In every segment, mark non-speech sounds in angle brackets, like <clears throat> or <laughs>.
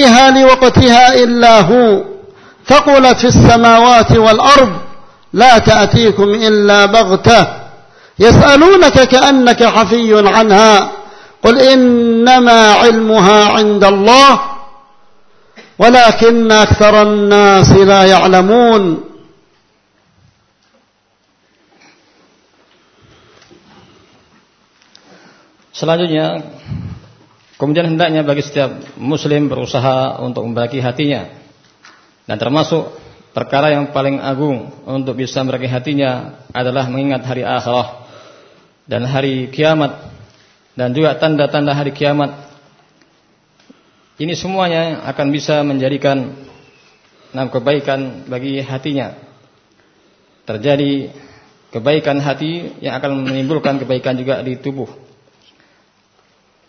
فيها لوقتها إلا هو. ثقلت في السماوات والأرض لا تأتيكم إلا بغتة. يسألونك كأنك حفي عنها. قل إنما علمها عند الله ولكن أكثر الناس لا يعلمون. Selanjutnya kemudian hendaknya bagi setiap muslim berusaha untuk membagi hatinya dan termasuk perkara yang paling agung untuk bisa membagi hatinya adalah mengingat hari akhirah dan hari kiamat dan juga tanda-tanda hari kiamat. Ini semuanya akan bisa menjadikan enam kebaikan bagi hatinya. Terjadi kebaikan hati yang akan menimbulkan kebaikan juga di tubuh.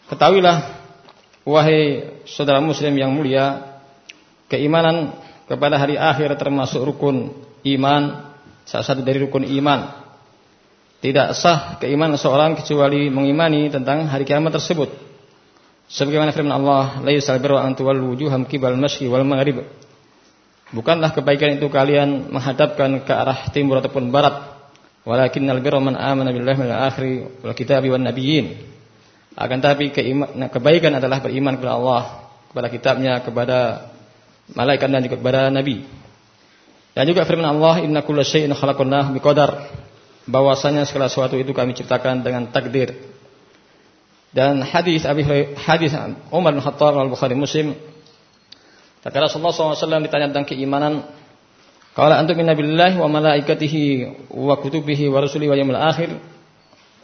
Ketahuilah wahai saudara muslim yang mulia, keimanan kepada hari akhir termasuk rukun iman, salah satu dari rukun iman. Tidak sah keimanan seorang kecuali mengimani tentang hari kiamat tersebut. Sebagaimana firman Allah, "Laisal birra an tuwallu wujuham qibal masyri wal maghrib." Bukanlah kebaikan itu kalian menghadapkan ke arah timur ataupun barat, walakinnal birra man amana billahi wal akhir wal kitabi wan nabiyyin. Akan tapi nah, kebaikan adalah beriman kepada Allah, kepada kitabnya, kepada malaikat dan juga kepada nabi. Dan juga firman Allah, "Inna kulla syai'in khalaqnahu biqadar." Bahwasanya segala sesuatu itu kami ciptakan dengan takdir. Dan hadis Abi hadis Umar bin Khattab al-Bukhari Muslim Kata Rasulullah SAW ditanya tentang keimanan Kalau antum minna wa malaikatihi wa kutubihi wa rusulihi wa yawmil akhir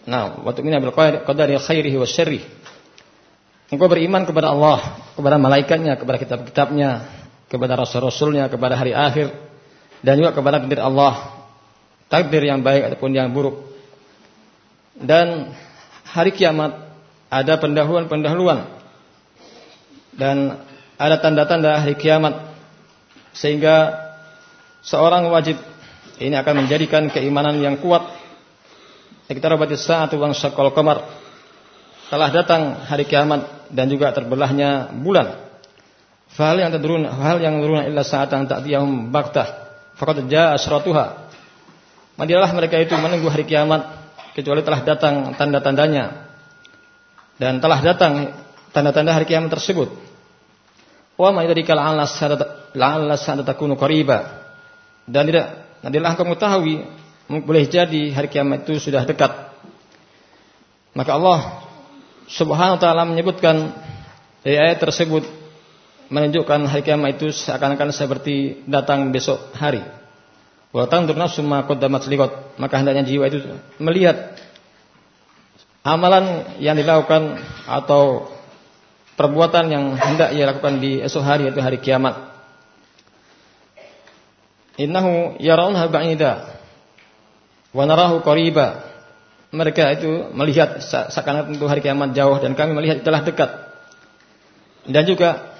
Nah, waktu ini bil qadari khairihi wa syarrih. Engkau beriman kepada Allah, kepada malaikatnya, kepada kitab-kitabnya, kepada rasul-rasulnya, kepada hari akhir dan juga kepada takdir Allah. Takdir yang baik ataupun yang buruk. Dan hari kiamat ada pendahuluan-pendahuluan dan ada tanda-tanda hari kiamat sehingga seorang wajib ini akan menjadikan keimanan yang kuat Iqtarabat as-sa'atu wa syaqqal qamar. Telah datang hari kiamat dan juga terbelahnya bulan. Fahal yang tadrun hal yang tadrun illa sa'atan ta'tiyahum baktah. Faqad jaa asratuha. Madilah mereka itu menunggu hari kiamat kecuali telah datang tanda-tandanya. Dan telah datang tanda-tanda hari kiamat tersebut. Wa ma yadrika la'alla sa'ata takunu qariba. Dan tidak nantilah engkau mengetahui boleh jadi hari kiamat itu sudah dekat. Maka Allah Subhanahu wa taala menyebutkan ayat tersebut menunjukkan hari kiamat itu seakan-akan seperti datang besok hari. Nafsu. Maka hendaknya jiwa itu melihat amalan yang dilakukan atau perbuatan yang hendak ia lakukan di esok hari yaitu hari kiamat. Innahu yarawnaha ba'ida Wanarahu qariba. Mereka itu melihat seakan tentu hari kiamat jauh dan kami melihat telah dekat. Dan juga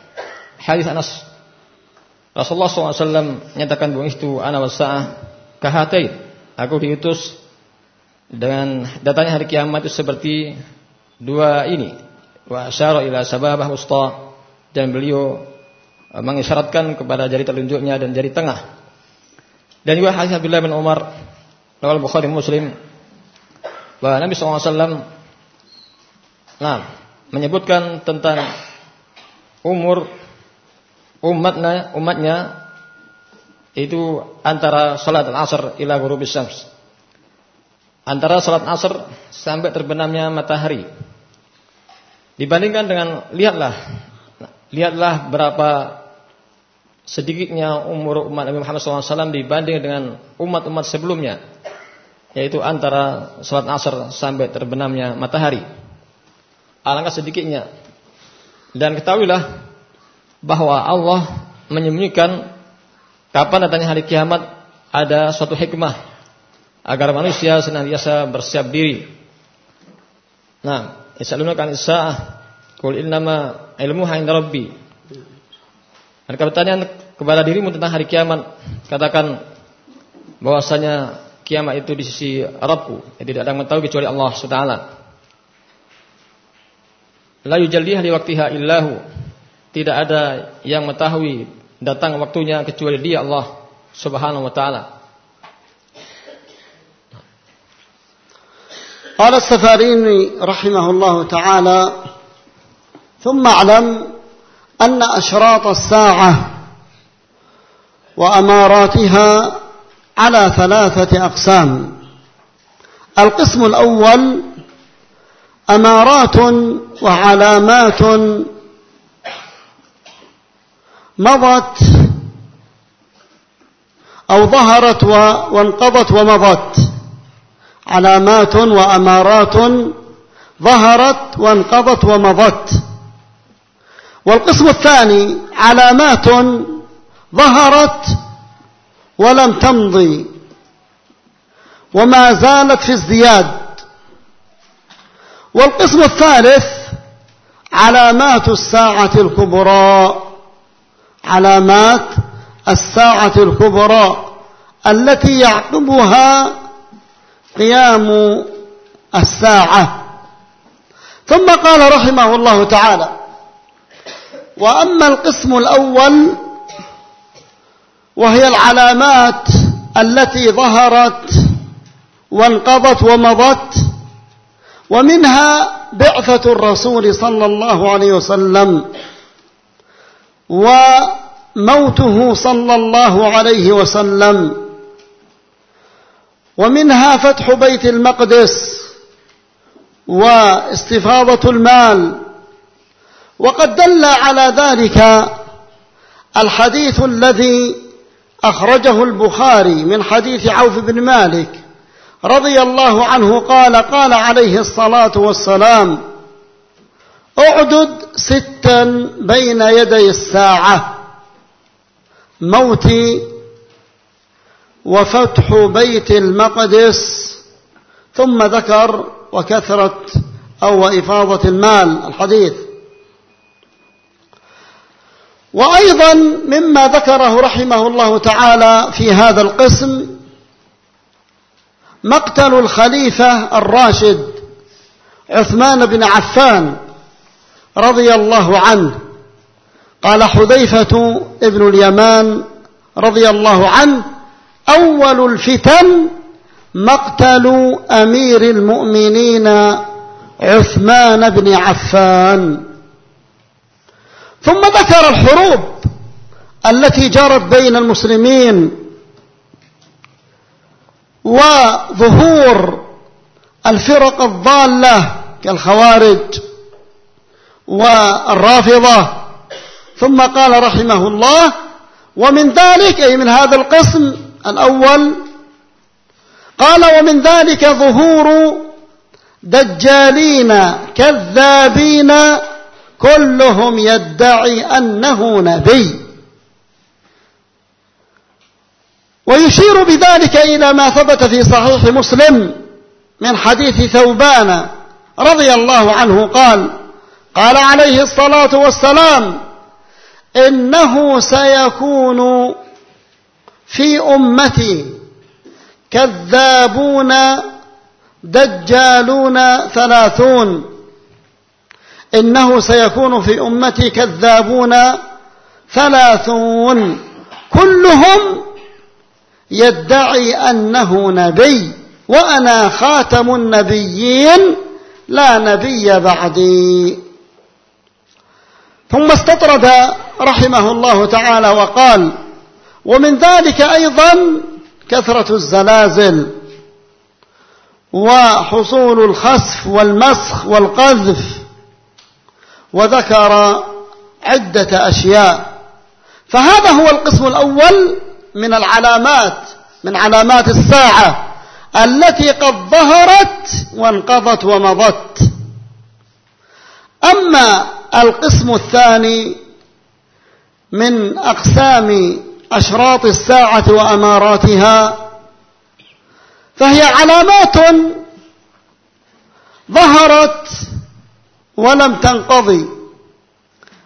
hadis Anas Rasulullah SAW menyatakan bahwa itu ana wasa'ah kahatain. Aku diutus dengan datanya hari kiamat itu seperti dua ini. Wa asyara ila sababah usta dan beliau eh, mengisyaratkan kepada jari telunjuknya dan jari tengah. Dan juga hadis Abdullah bin Umar Lawal Bukhari Muslim bahwa Nabi SAW nah, menyebutkan tentang umur umatnya umatnya itu antara salat asar ila ghurubis syams. Antara salat asar sampai terbenamnya matahari. Dibandingkan dengan lihatlah lihatlah berapa sedikitnya umur umat Nabi Muhammad SAW dibanding dengan umat-umat sebelumnya yaitu antara sholat asar sampai terbenamnya matahari. Alangkah sedikitnya. Dan ketahuilah bahwa Allah menyembunyikan kapan datangnya hari kiamat ada suatu hikmah agar manusia senantiasa bersiap diri. Nah yasalunaka kan sa'ah qul innama ilmuha inda rabbi. Mereka bertanya kepada dirimu tentang hari kiamat. Katakan bahwasanya kiamat itu di sisi Rabbku. Yang tidak ada yang tahu kecuali Allah SWT. La yujallihah li waktiha illahu. tidak ada yang mengetahui datang waktunya kecuali Dia Allah Subhanahu wa taala. قال السفاريني رحمه الله تعالى ثم اعلم أن أشراط الساعة وأماراتها على ثلاثة أقسام. القسم الأول أمارات وعلامات مضت أو ظهرت وانقضت ومضت. علامات وأمارات ظهرت وانقضت ومضت. والقسم الثاني علامات ظهرت ولم تمضي. وما زالت في ازدياد. والقسم الثالث علامات الساعة الكبرى. علامات الساعة الكبرى التي يعقبها قيام الساعة. ثم قال رحمه الله تعالى وأما القسم الأول وهي العلامات التي ظهرت وانقضت ومضت ومنها بعثة الرسول صلى الله عليه وسلم وموته صلى الله عليه وسلم ومنها فتح بيت المقدس واستفاضة المال. وقد دل على ذلك الحديث الذي أخرجه البخاري من حديث عوف بن مالك رضي الله عنه قال قال عليه الصلاة والسلام أعدد ستا بين يدي الساعة موت وفتح بيت المقدس ثم ذكر وكثرة أو إفاضة المال الحديث. وأيضا مما ذكره رحمه الله تعالى في هذا القسم مقتل الخليفة الراشد عثمان بن عفان رضي الله عنه. قال حذيفة ابن اليمان رضي الله عنه أول الفتن مقتل أمير المؤمنين عثمان بن عفان. ثم ذكر الحروب التي جرت بين المسلمين وظهور الفرق الضالة كالخوارج والرافضة. ثم قال رحمه الله ومن ذلك أي من هذا القسم الأول قال ومن ذلك ظهور دجالين كذابين كلهم يدعي أنه نبي. ويشير بذلك إلى ما ثبت في صحيح مسلم من حديث ثوبان رضي الله عنه قال قال عليه الصلاة والسلام إنه سيكون في أمتي كذابون دجالون ثلاثون. إنه سيكون في أمتي كذابون ثلاثون. كلهم يدعي أنه نبي وأنا خاتم النبيين لا نبي بعدي. ثم استطرد رحمه الله تعالى وقال ومن ذلك أيضا كثرة الزلازل وحصول الخسف والمسخ والقذف. وذكر عدة أشياء. فهذا هو القسم الأول من العلامات من علامات الساعة التي قد ظهرت وانقضت ومضت. أما القسم الثاني من أقسام أشراط الساعة وأماراتها فهي علامات ظهرت ولم تنقضي.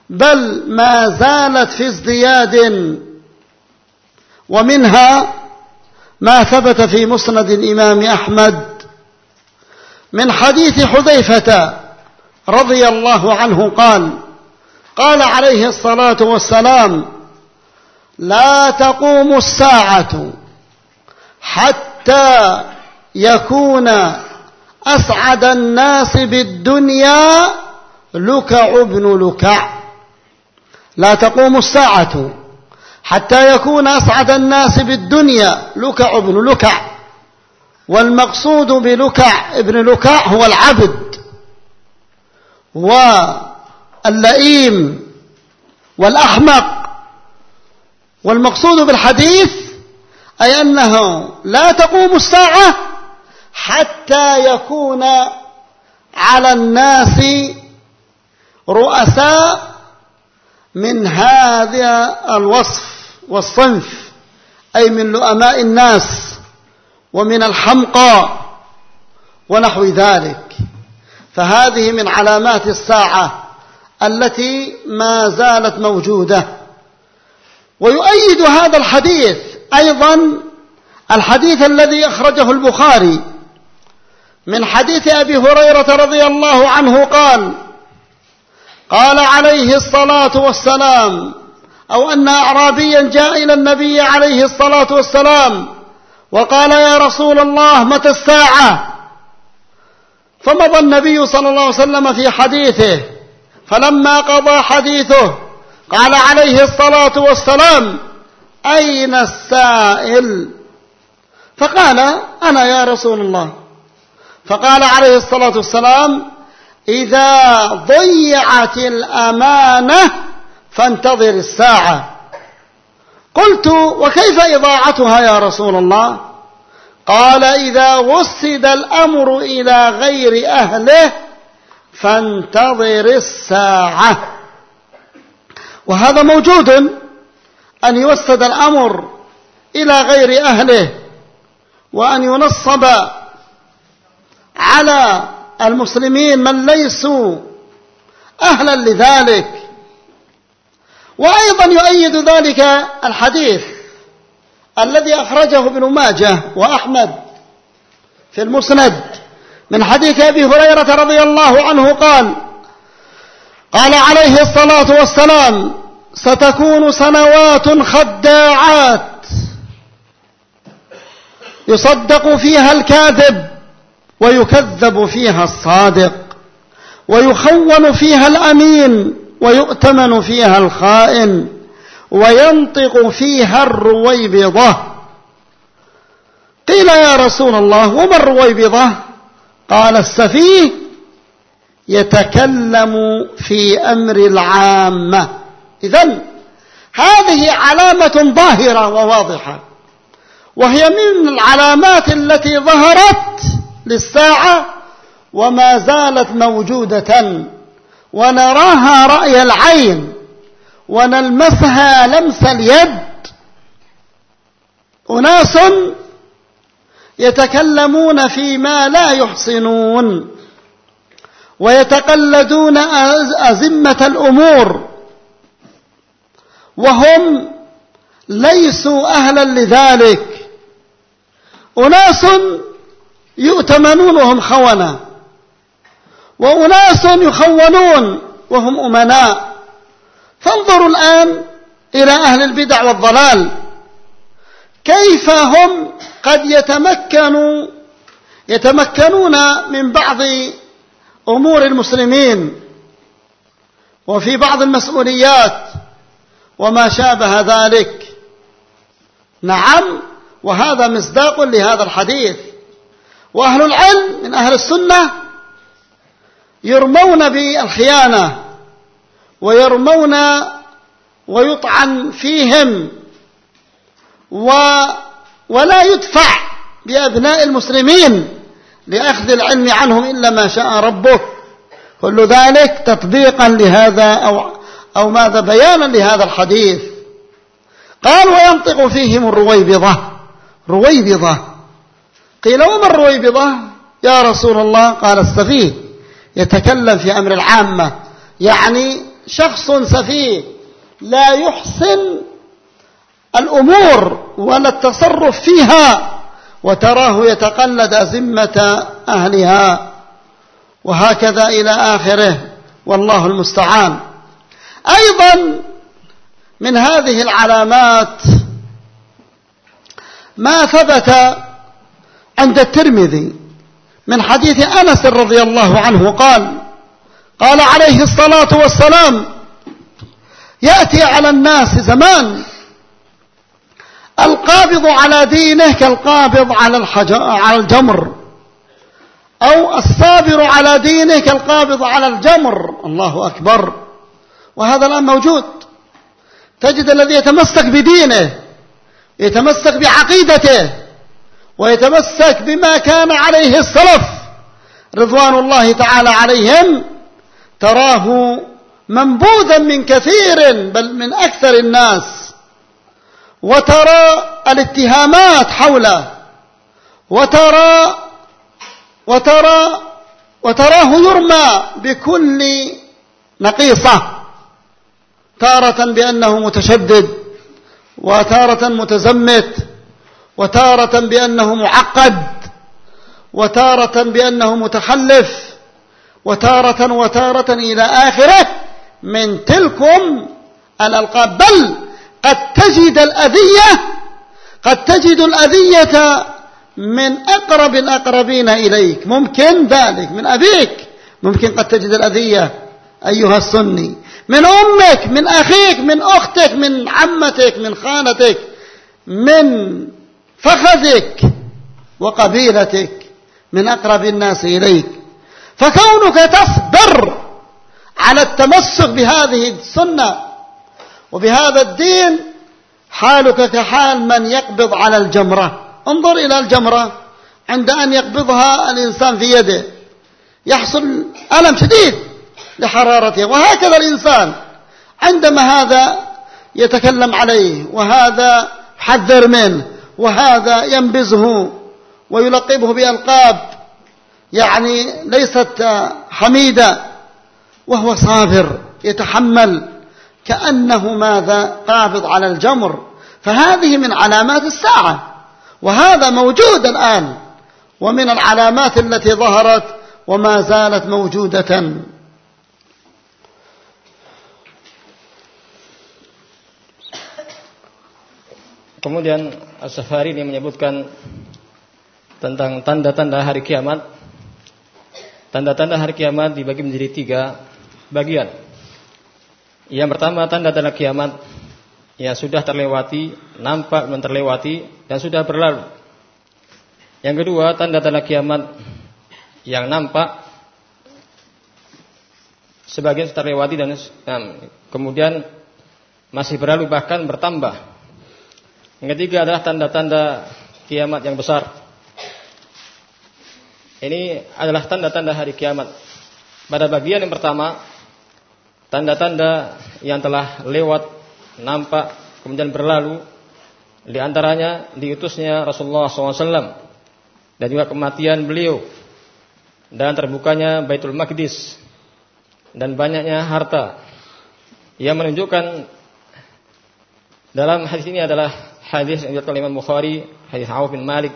بل ما زالت في ازدياد ومنها ما ثبت في مسند الإمام أحمد من حديث حذيفة رضي الله عنه قال قال عليه الصلاة والسلام لا تقوم الساعة حتى يكون أسعد الناس بالدنيا لكع بن لكع لا تقوم الساعة حتى يكون أسعد الناس بالدنيا. لكع بن لكع والمقصود بلكع ابن لكع هو العبد واللئيم والأحمق. والمقصود بالحديث أي أنه لا تقوم الساعة حتى يكون على الناس رؤساء من هذا الوصف والصنف أي من لؤماء الناس ومن الحمقى ونحو ذلك. فهذه من علامات الساعة التي ما زالت موجودة. ويؤيد هذا الحديث أيضا الحديث الذي أخرجه البخاري من حديث أبي هريرة رضي الله عنه قال قال عليه الصلاة والسلام أو أن أعرابيا جاء إلى النبي عليه الصلاة والسلام وقال يا رسول الله متى الساعة؟ فمضى النبي صلى الله عليه وسلم في حديثه فلما قضى حديثه قال عليه الصلاة والسلام أين السائل؟ فقال أنا يا رسول الله. فقال عليه الصلاة والسلام إذا ضيعت الأمانة فانتظر الساعة. قلت وكيف إضاعتها يا رسول الله؟ قال إذا وسد الأمر إلى غير أهله فانتظر الساعة. وهذا موجود أن يوسد الأمر إلى غير أهله وأن ينصب على المسلمين من ليسوا أهلا لذلك. وأيضا يؤيد ذلك الحديث الذي أخرجه ابن ماجه وأحمد في المسند من حديث أبي هريرة رضي الله عنه قال قال عليه الصلاة والسلام ستكون سنوات خداعات يصدق فيها الكاذب. ويكذب فيها الصادق ويخون فيها الأمين ويؤتمن فيها الخائن وينطق فيها الرويبضة. قيل يا رسول الله وما الرويبضة؟ قال السفيه يتكلم في أمر العامة. إذن هذه علامة ظاهرة وواضحة وهي من العلامات التي ظهرت للساعة وما زالت موجودة ونراها رأي العين ونلمسها لمس اليد. أناس يتكلمون فيما لا يحصنون ويتقلدون أزمة الأمور وهم ليسوا أهلا لذلك. أناس يؤتمنون وهم خونة وأناس يخونون وهم أمناء. فانظروا الآن إلى أهل البدع والضلال. كيف هم قد يتمكنوا يتمكنون من بعض أمور المسلمين. وفي بعض المسؤوليات. وما شابه ذلك. نعم وهذا مصداق لهذا الحديث. وأهل العلم من أهل السنة يرمون بالخيانة ويرمون ويطعن فيهم و ولا يدفع بأبناء المسلمين لأخذ العلم عنهم إلا ما شاء ربك كل ذلك تطبيقا لهذا أو, أو ماذا بيانا لهذا الحديث. قال وينطق فيهم الرويبضة. رويبضة. قيل وما الرويبضة يا رسول الله قال السفيه يتكلم في أمر العامة. يعني شخص سفيه لا يحسن الأمور ولا التصرف فيها وتراه يتقلد أزمة أهلها وهكذا إلى آخره. والله المستعان. أيضا من هذه العلامات ما ثبت عند الترمذي من حديث أنس رضي الله عنه قال قال عليه الصلاة والسلام يأتي على الناس زمان القابض على دينه كالقابض على على الجمر أو الصابر على دينه كالقابض على الجمر الله أكبر وهذا الآن موجود. تجد الذي يتمسك بدينه يتمسك بعقيدته ويتمسك بما كان عليه السلف. رضوان الله تعالى عليهم. تراه منبوذا من كثير بل من أكثر الناس. وترى الاتهامات حوله. وترى وترى وتراه يرمى بكل نقيصة. تارة بأنه متشدد وتارة متزمت. وتارة بأنه معقد وتارة بأنه متخلف وتارة وتارة إلى آخره من تلكم الألقاب. بل قد تجد الأذية قد تجد الأذية من أقرب الأقربين إليك. ممكن ذلك من أبيك. ممكن قد تجد الأذية أيها السني من أمك من أخيك من أختك من عمتك من خالتك من فخذك وقبيلتك من أقرب الناس إليك. فكونك تصبر على التمسك بهذه السنة وبهذا الدين حالك كحال من يقبض على الجمرة. انظر إلى الجمرة. عند أن يقبضها الإنسان في يده يحصل ألم شديد لحرارته. وهكذا الإنسان عندما هذا يتكلم عليه وهذا حذر منه. وهذا ينبزه ويلقبه بألقاب يعني ليست حميدة وهو صابر يتحمل كأنه ماذا؟ قابض على الجمر. فهذه من علامات الساعة وهذا موجود الآن ومن العلامات التي ظهرت وما زالت موجودة. Kemudian As-Safari ini menyebutkan tentang tanda-tanda hari kiamat. Tanda-tanda hari kiamat dibagi menjadi tiga bagian. Yang pertama tanda-tanda kiamat yang sudah terlewati, nampak belum terlewati dan sudah berlalu. Yang kedua tanda-tanda kiamat yang nampak sebagian sudah terlewati dan kemudian masih berlalu bahkan bertambah. Yang ketiga adalah tanda-tanda kiamat yang besar. Ini adalah tanda-tanda hari kiamat. Pada bagian yang pertama, tanda-tanda yang telah lewat, nampak, kemudian berlalu, di antaranya diutusnya Rasulullah SAW dan juga kematian beliau dan terbukanya Baitul Maqdis dan banyaknya harta yang menunjukkan dalam hadis ini adalah hadis yang diriwayatkan Imam Bukhari, hadis Auf bin Malik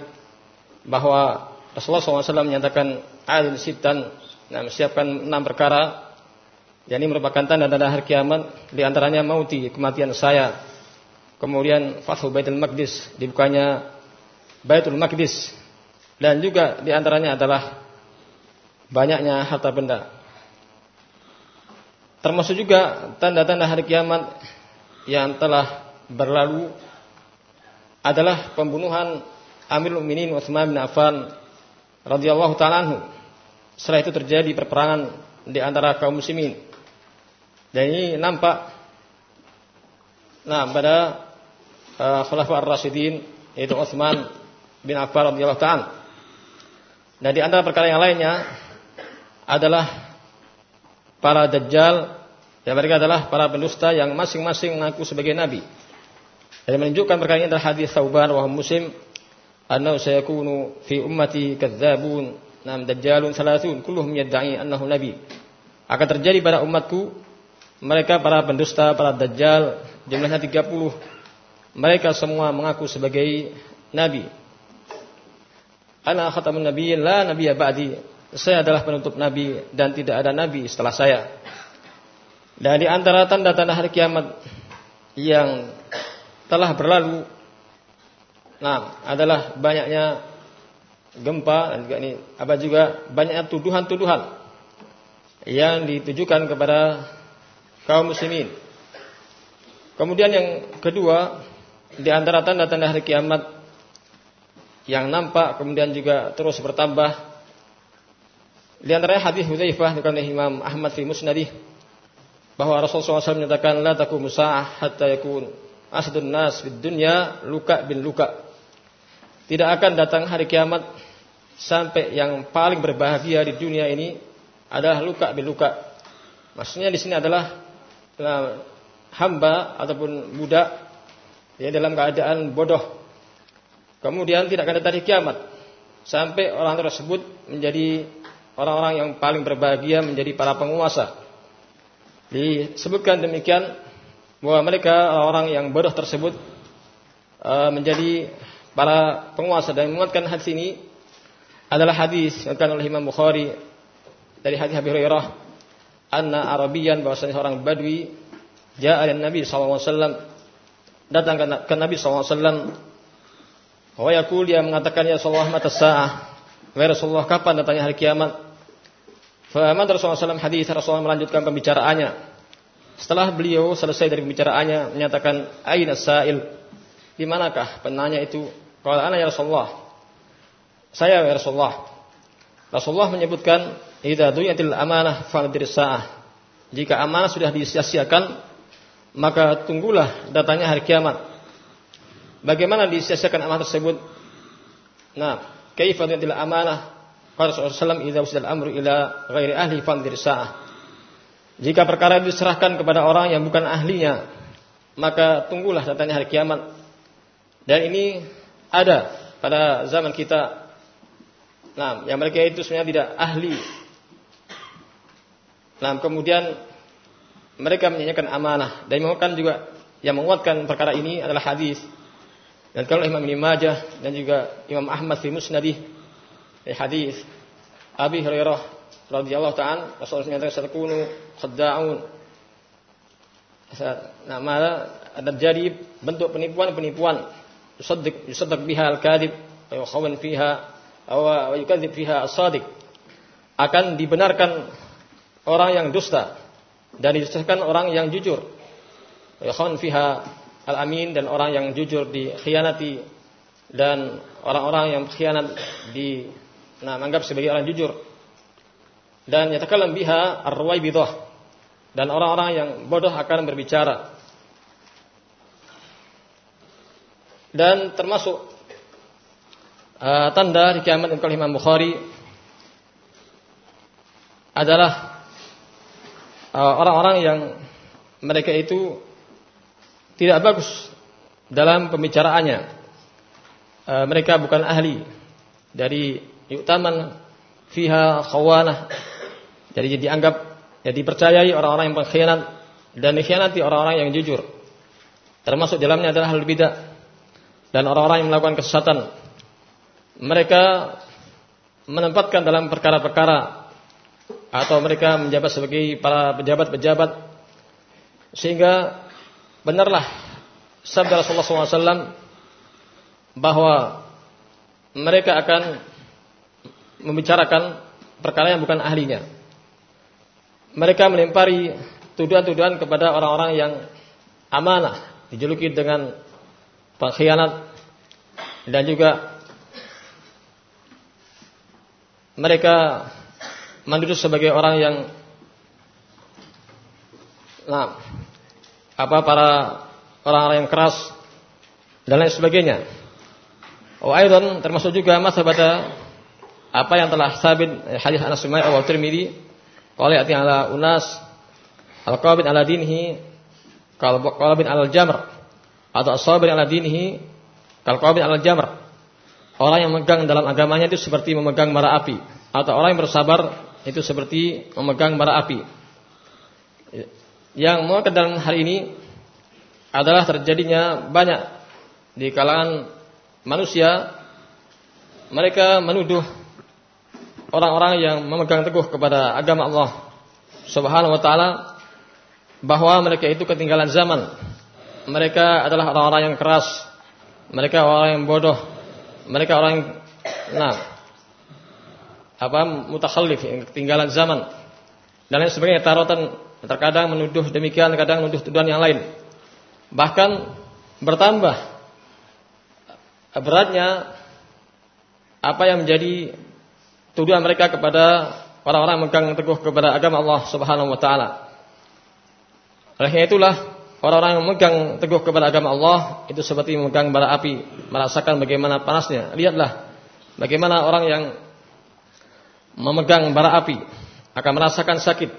bahwa Rasulullah SAW menyatakan adil sitan, nah, menyiapkan enam perkara yang ini merupakan tanda-tanda hari kiamat di antaranya mauti kematian saya. Kemudian fathu Baitul Maqdis dibukanya Baitul Maqdis. Dan juga di antaranya adalah banyaknya harta benda. Termasuk juga tanda-tanda hari kiamat yang telah berlalu adalah pembunuhan Amirul Mukminin Utsman bin Affan radhiyallahu taala anhu. Setelah itu terjadi perperangan di antara kaum muslimin. Dan ini nampak nah pada uh, Khulafa ar-Rasyidin yaitu Utsman bin Affan radhiyallahu taala. Dan di antara perkara yang lainnya adalah para dajjal yang mereka adalah para pendusta yang masing-masing mengaku sebagai nabi. Dan menunjukkan perkara ini adalah hadis Thauban wa Muslim annahu sayakunu fi ummati kadzabun nam dajjalun salasun kulluhum yad'i annahu nabi. Akan terjadi pada umatku mereka para pendusta, para dajjal jumlahnya 30. Mereka semua mengaku sebagai nabi. Ana khatamun nabiyyin la nabiyya ba'di. Saya adalah penutup nabi dan tidak ada nabi setelah saya. Dan di antara tanda-tanda hari kiamat yang telah berlalu nah adalah banyaknya gempa dan juga ini apa juga banyaknya tuduhan-tuduhan yang ditujukan kepada kaum muslimin. Kemudian yang kedua di antara tanda-tanda hari kiamat yang nampak kemudian juga terus bertambah di antaranya hadis Hudzaifah dikatakan Imam Ahmad fi Musnadih bahwa Rasulullah SAW menyatakan la taqumu sa'ah hatta yakun asadun nas fid dunya luka bin luka. Tidak akan datang hari kiamat sampai yang paling berbahagia di dunia ini adalah luka bin luka. Maksudnya di sini adalah nah, hamba ataupun budak ya dalam keadaan bodoh. Kemudian tidak akan datang hari kiamat sampai orang tersebut menjadi orang-orang yang paling berbahagia menjadi para penguasa disebutkan demikian bahwa mereka orang yang bodoh tersebut uh, menjadi para penguasa. Dan menguatkan hadis ini adalah hadis yang oleh Imam Bukhari dari hadis Abi Hurairah anna Arabian bahwasanya seorang Badui ja'a Nabi sallallahu wasallam. Datang ke Nabi sallallahu wasallam wa yaqul dia mengatakan ya Rasulullah mata sa'ah? Wa Rasulullah kapan datangnya hari kiamat? Fahamad Rasulullah SAW hadis Rasulullah melanjutkan pembicaraannya. Setelah beliau selesai dari pembicaraannya menyatakan aina sa'il di manakah penanya itu? Qala ana ya Rasulullah. Saya ya Rasulullah. Rasulullah menyebutkan idza duyatil amanah fa'dir sa'ah. Jika amanah sudah disia-siakan maka tunggulah datangnya hari kiamat. Bagaimana disia-siakan amanah tersebut? Nah, kaifa duyatil amanah Qala Rasulullah SAW, "Idza usdal amru ila ghairi ahli fanzir sa'ah." Jika perkara diserahkan kepada orang yang bukan ahlinya, maka tunggulah datangnya hari kiamat. Dan ini ada pada zaman kita. Nah, yang mereka itu sebenarnya tidak ahli. Nah, kemudian mereka menyanyikan amanah dan menguatkan juga yang menguatkan perkara ini adalah hadis dan kalau Imam Ibnu Majah dan juga Imam Ahmad fi Musnadih dari hadis Abi Hurairah radhiyallahu ta'ala Rasulullah menyatakan satakunu khadda'un nah malah ada jadi bentuk penipuan-penipuan. Yusaddiq yusaddaq biha al-kadhib wa yukhawan fiha wa yukadzib fiha as-sadiq. Akan dibenarkan orang yang dusta dan didustakan orang yang jujur. Wa yukhawan fiha al-amin dan orang yang jujur dikhianati dan orang-orang yang khianat di nah menganggap sebagai orang jujur dan yatakallam biha ar-ruwaibidah dan orang-orang yang bodoh akan berbicara dan termasuk uh, tanda di kiamat yang Imam Bukhari adalah uh, orang-orang uh, yang mereka itu tidak bagus dalam pembicaraannya. Uh, mereka bukan ahli dari yu'taman fiha khawanah. Jadi dianggap ya dipercayai orang-orang yang pengkhianat dan dikhianati orang-orang yang jujur. Termasuk dalamnya adalah hal bidah dan orang-orang yang melakukan kesesatan. Mereka menempatkan dalam perkara-perkara atau mereka menjabat sebagai para pejabat-pejabat sehingga benarlah sabda Rasulullah SAW bahwa mereka akan membicarakan perkara yang bukan ahlinya. Mereka melempari tuduhan-tuduhan kepada orang-orang yang amanah, dijuluki dengan pengkhianat dan juga mereka menuduh sebagai orang yang nah apa para orang-orang yang keras dan lain sebagainya. Oh, aidan termasuk juga masa pada apa yang telah sabit eh, hadis Anas bin wa qala ya'ti ala unas al-qabid ala dinhi kal qalbin ala jamr atau as-sabir ala dinhi kal qabid ala jamr. Orang yang memegang dalam agamanya itu seperti memegang bara api atau orang yang bersabar itu seperti memegang bara api. Yang mau ke dalam hal ini adalah terjadinya banyak di kalangan manusia mereka menuduh orang-orang yang memegang teguh kepada agama Allah Subhanahu wa taala bahwa mereka itu ketinggalan zaman. Mereka adalah orang-orang yang keras. Mereka orang yang bodoh. Mereka orang yang nah apa mutakhallif yang ketinggalan zaman. Dan lain sebagainya tarotan terkadang menuduh demikian, kadang menuduh tuduhan yang lain. Bahkan bertambah beratnya apa yang menjadi tuduhan mereka kepada orang-orang megang teguh kepada agama Allah Subhanahu wa taala. Oleh itulah orang-orang yang memegang teguh kepada agama Allah itu seperti memegang bara api, merasakan bagaimana panasnya. Lihatlah bagaimana orang yang memegang bara api akan merasakan sakit.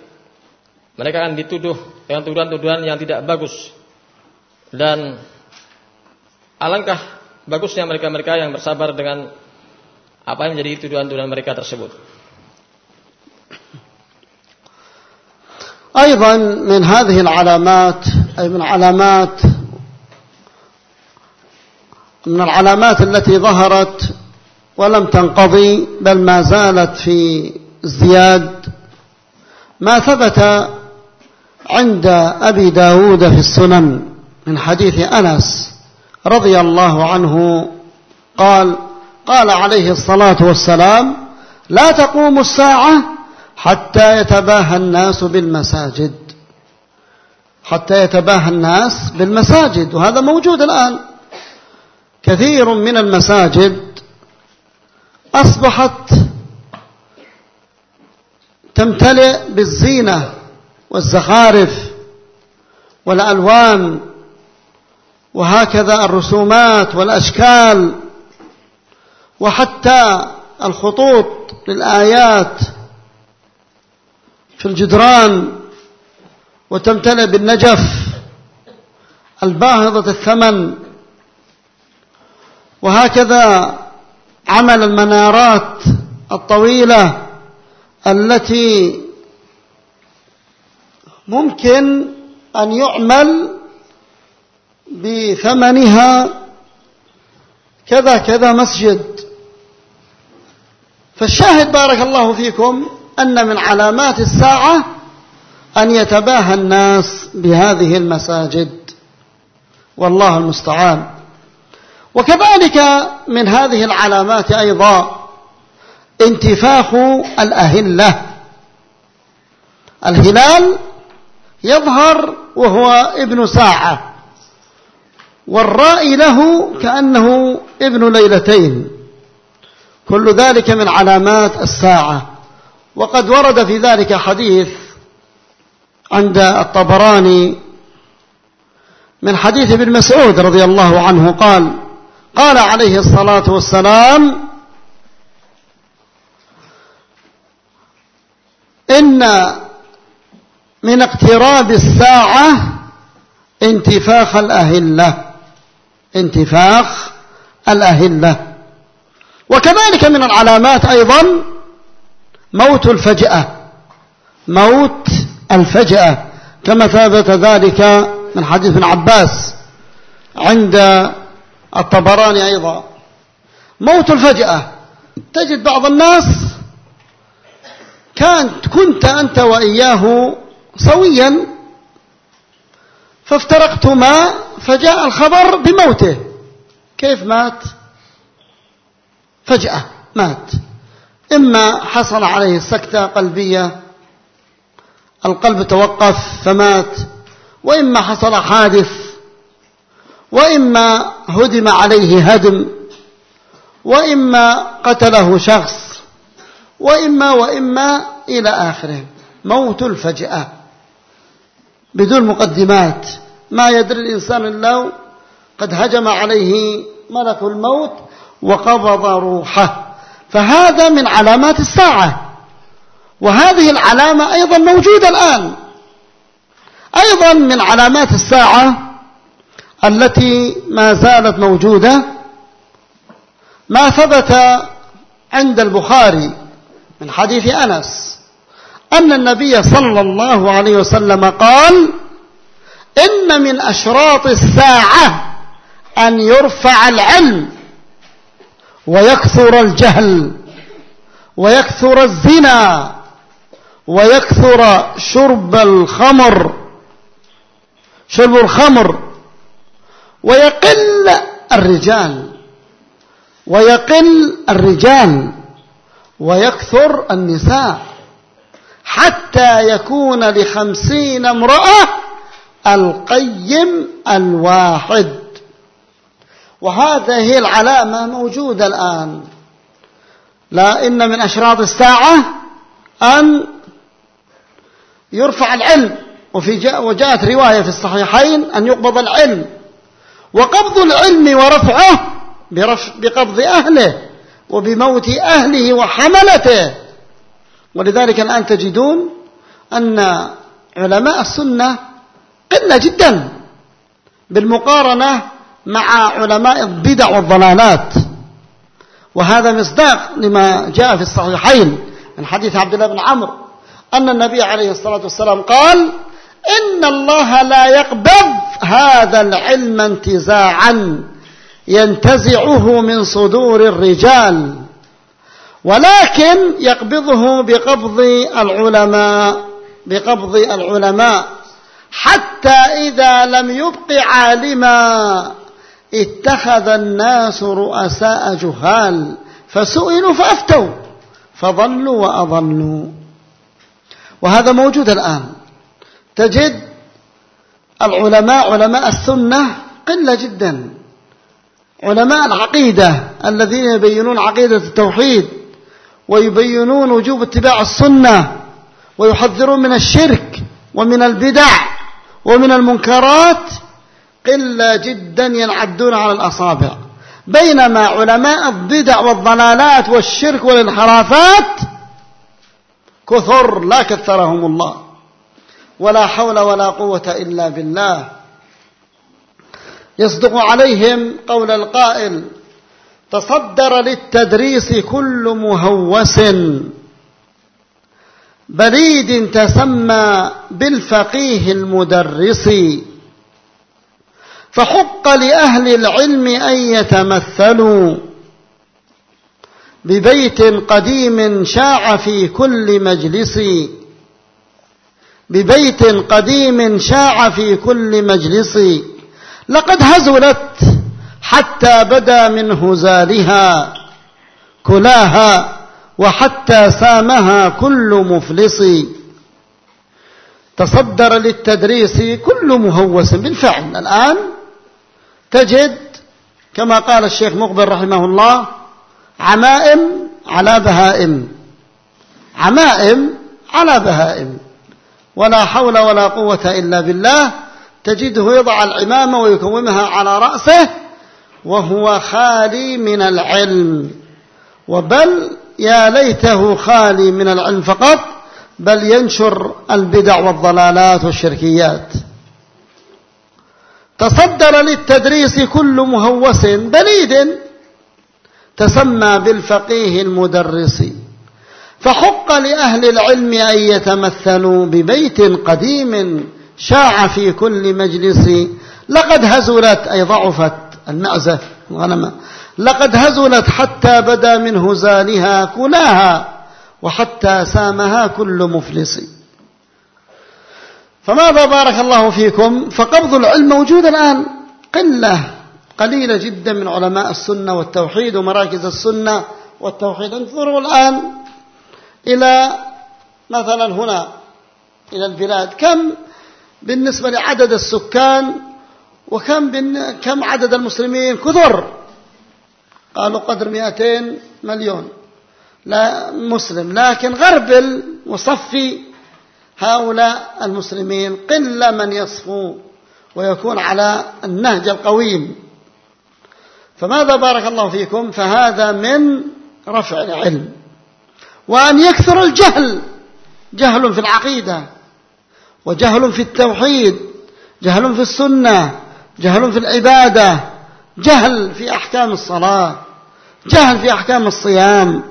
Mereka akan dituduh dengan tuduhan-tuduhan yang tidak bagus. Dan alangkah bagusnya mereka-mereka yang bersabar dengan apa yang menjadi tuduhan-tuduhan mereka tersebut. أيضا من هذه العلامات أي من علامات من العلامات التي ظهرت ولم تنقضي بل ما زالت في ازدياد ما ثبت عند أبي داود في السنن من حديث أنس رضي الله عنه قال قال عليه الصلاة والسلام لا تقوم الساعة حتى يتباهى الناس بالمساجد. حتى يتباهى الناس بالمساجد وهذا موجود الآن. كثير من المساجد أصبحت تمتلئ بالزينة والزخارف والألوان وهكذا الرسومات والأشكال وحتى الخطوط للآيات في الجدران وتمتلئ بالنجف الباهظة الثمن. وهكذا عمل المنارات الطويلة التي ممكن أن يعمل بثمنها كذا كذا مسجد. فالشاهد بارك الله فيكم أن من علامات الساعة أن يتباهى الناس بهذه المساجد. والله المستعان. وكذلك من هذه العلامات أيضا انتفاخ الأهلة. الهلال يظهر وهو ابن ساعة والرائي له كأنه ابن ليلتين. كل ذلك من علامات الساعة. وقد ورد في ذلك حديث عند الطبراني من حديث ابن مسعود رضي الله عنه قال قال عليه الصلاة والسلام إن من اقتراب الساعة انتفاخ الأهلة. انتفاخ الأهلة. وكذلك من العلامات أيضا موت الفجأة. موت الفجأة. كما ثبت ذلك من حديث ابن عباس عند الطبراني أيضا. موت الفجأة. تجد بعض الناس كانت كنت أنت وإياه سويا فافترقتما فجاء الخبر بموته. كيف مات؟ فجأة مات. إما حصل عليه سكتة قلبية القلب توقف فمات وإما حصل حادث وإما هدم عليه هدم وإما قتله شخص وإما وإما إلى آخره. موت الفجأة. بدون مقدمات. ما يدري الإنسان إلا قد هجم عليه ملك الموت وقبض روحه. فهذا من علامات الساعة. وهذه العلامة أيضا موجودة الآن. أيضا من علامات الساعة التي ما زالت موجودة. ما ثبت عند البخاري من حديث أنس أن النبي صلى الله عليه وسلم قال إن من أشراط الساعة أن يرفع العلم. ويكثر الجهل ويكثر الزنا ويكثر شرب الخمر شرب الخمر ويقل الرجال ويقل الرجال ويكثر النساء حتى يكون لخمسين امرأة القيم الواحد. وهذه العلامة موجودة الآن. لا إن من أشراط الساعة أن يرفع العلم وفي جاء وجاءت رواية في الصحيحين أن يقبض العلم. وقبض العلم ورفعه بقبض أهله وبموت أهله وحملته. ولذلك الآن تجدون أن علماء السنة قلة جدا. بالمقارنة مع علماء البدع والضلالات. وهذا مصداق لما جاء في الصحيحين من حديث عبد الله بن عمرو أن النبي عليه الصلاة والسلام قال إن الله لا يقبض هذا العلم انتزاعا ينتزعه من صدور الرجال ولكن يقبضه بقبض العلماء بقبض العلماء حتى إذا لم يبق عالما اتخذ الناس رؤساء جهال فسئلوا فأفتوا فضلوا وأضلوا. وهذا موجود الآن. تجد العلماء علماء السنة قلة جدا. علماء العقيدة الذين يبينون عقيدة التوحيد ويبينون وجوب اتباع السنة ويحذرون من الشرك ومن البدع ومن المنكرات قلة جدا ينعدون على الأصابع. بينما علماء البدع والضلالات والشرك والانحرافات كثر لا كثرهم الله. ولا حول ولا قوة إلا بالله. يصدق عليهم قول القائل تصدر للتدريس كل مهوس. بريد تسمى بالفقيه المدرس. فحق لأهل العلم أن يتمثلوا ببيت قديم شاع في كل مجلس. ببيت قديم شاع في كل مجلس. لقد هزلت حتى بدا من هزالها كلاها وحتى سامها كل مفلس. تصدر للتدريس كل مهوس بالفعل. الآن تجد كما قال الشيخ مقبل رحمه الله عمائم على بهائم. عمائم على بهائم. ولا حول ولا قوة إلا بالله. تجده يضع العمامة ويكومها على رأسه وهو خالي من العلم. وبل يا ليته خالي من العلم فقط بل ينشر البدع والضلالات والشركيات. تصدر للتدريس كل مهوس بليد تسمى بالفقيه المدرس. فحق لأهل العلم أن يتمثلوا ببيت قديم شاع في كل مجلس. لقد هزلت أي ضعفت المعزة الغنمة لقد هزلت حتى بدا من هزالها كلاها وحتى سامها كل مفلس. فماذا بارك الله فيكم؟ فقبض العلم موجود الآن. قلة قليلة جدا من علماء السنة والتوحيد ومراكز السنة والتوحيد. انظروا الآن إلى مثلا هنا إلى البلاد. كم بالنسبة لعدد السكان وكم كم عدد المسلمين؟ كثر. قالوا قدر 200 مليون. لا مسلم. لكن غربل وصفي هؤلاء المسلمين قلة من يصفو ويكون على النهج القويم. فماذا بارك الله فيكم؟ فهذا من رفع العلم. وأن يكثر الجهل. جهل في العقيدة. وجهل في التوحيد. جهل في السنة. جهل في العبادة. جهل في أحكام الصلاة. جهل في أحكام الصيام.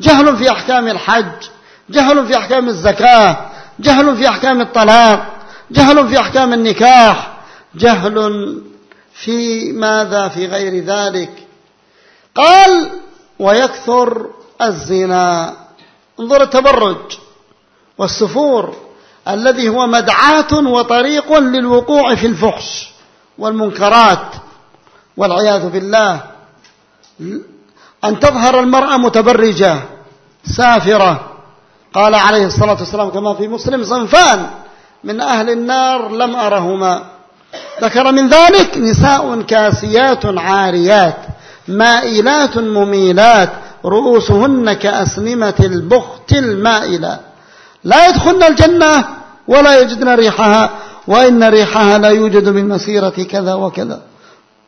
جهل في أحكام الحج. جهل في أحكام الزكاة. جهل في أحكام الطلاق جهل في أحكام النكاح جهل في ماذا في غير ذلك؟ قال ويكثر الزنا. انظر التبرج والسفور الذي هو مدعاة وطريق للوقوع في الفحش والمنكرات والعياذ بالله. أن تظهر المرأة متبرجة سافرة قال عليه الصلاة والسلام كما في مسلم صنفان من أهل النار لم أرهما. ذكر من ذلك نساء كاسيات عاريات مائلات مميلات رؤوسهن كأسنمة البخت المائلة. لا يدخلن الجنة ولا يجدن ريحها وإن ريحها لا يوجد من مسيرة كذا وكذا.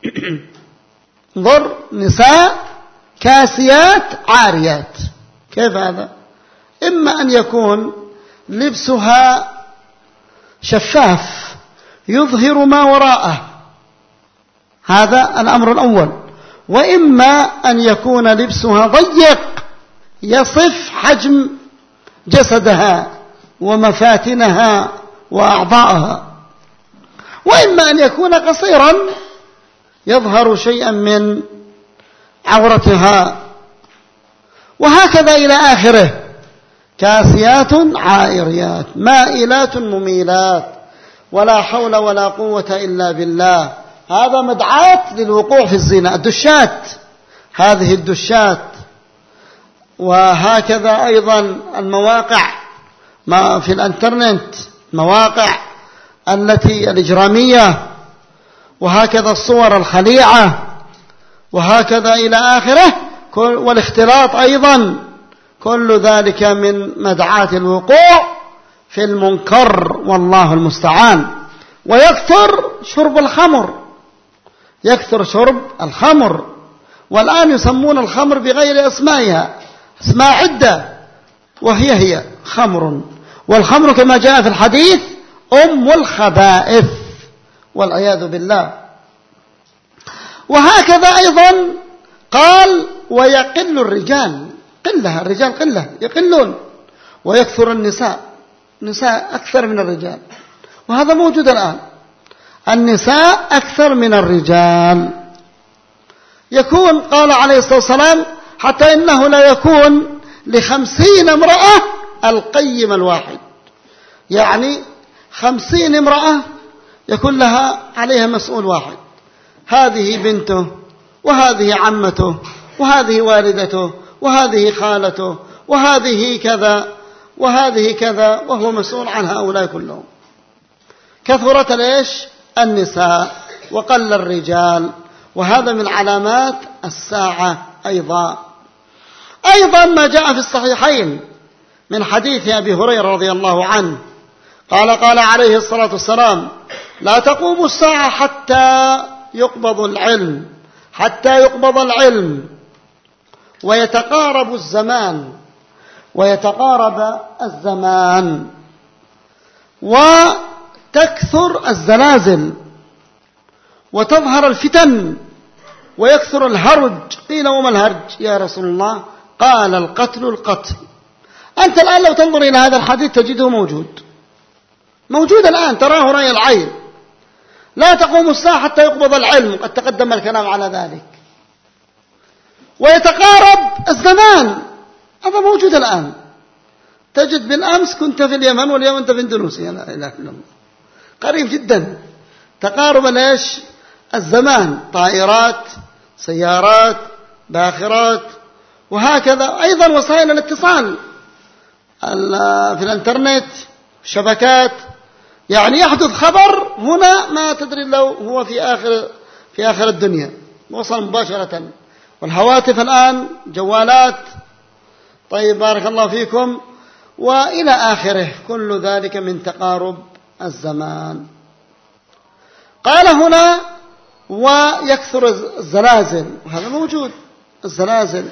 <coughs> انظر نساء كاسيات عاريات. كيف هذا؟ إما أن يكون لبسها شفاف يظهر ما وراءه. هذا الأمر الأول. وإما أن يكون لبسها ضيق يصف حجم جسدها ومفاتنها وأعضاءها. وإما أن يكون قصيرا يظهر شيئا من عورتها. وهكذا إلى آخره. كاسيات عائريات مائلات مميلات ولا حول ولا قوة إلا بالله. هذا مدعاة للوقوع في الزنا الدشات هذه الدشات. وهكذا أيضا المواقع ما في الإنترنت مواقع التي الإجرامية وهكذا الصور الخليعة وهكذا إلى آخره والاختلاط أيضا. كل ذلك من مدعاة الوقوع في المنكر والله المستعان. ويكثر شرب الخمر. يكثر شرب الخمر. والآن يسمون الخمر بغير أسمائها أسماء عدة وهي هي خمر. والخمر كما جاء في الحديث أم الخبائث والعياذ بالله. وهكذا أيضا قال ويقل الرجال. قلة الرجال قلة يقلون ويكثر النساء النساء أكثر من الرجال. وهذا موجود الآن. النساء أكثر من الرجال. يكون قال عليه الصلاة والسلام حتى إنه لا يكون لخمسين امرأة القيم الواحد. يعني خمسين امرأة يكون لها عليها مسؤول واحد. هذه بنته وهذه عمته وهذه والدته وهذه خالته وهذه كذا وهذه كذا وهو مسؤول عن هؤلاء كلهم. كثرت ليش النساء وقل الرجال. وهذا من علامات الساعة أيضا. أيضا ما جاء في الصحيحين من حديث أبي هريرة رضي الله عنه. قال قال عليه الصلاة والسلام لا تقوم الساعة حتى يقبض العلم حتى يقبض العلم. ويتقارب الزمان ويتقارب الزمان وتكثر الزلازل وتظهر الفتن ويكثر الهرج. قيل وما الهرج يا رسول الله؟ قال القتل القتل. أنت الآن لو تنظر إلى هذا الحديث تجده موجود. موجود الآن تراه رأي العين. لا تقوم الساعة حتى يقبض العلم. قد تقدم الكلام على ذلك. ويتقارب الزمان. هذا موجود الآن. تجد بالأمس كنت في اليمن واليوم أنت في اندونيسيا. لا إله إلا الله. قريب جدا. تقارب ليش؟ الزمان. طائرات سيارات باخرات وهكذا. أيضا وسائل الاتصال. في الإنترنت شبكات. يعني يحدث خبر هنا ما تدري لو هو في آخر في آخر الدنيا. وصل مباشرة. والهواتف الآن جوالات. طيب بارك الله فيكم. وإلى آخره كل ذلك من تقارب الزمان. قال هنا ويكثر الزلازل. وهذا موجود الزلازل.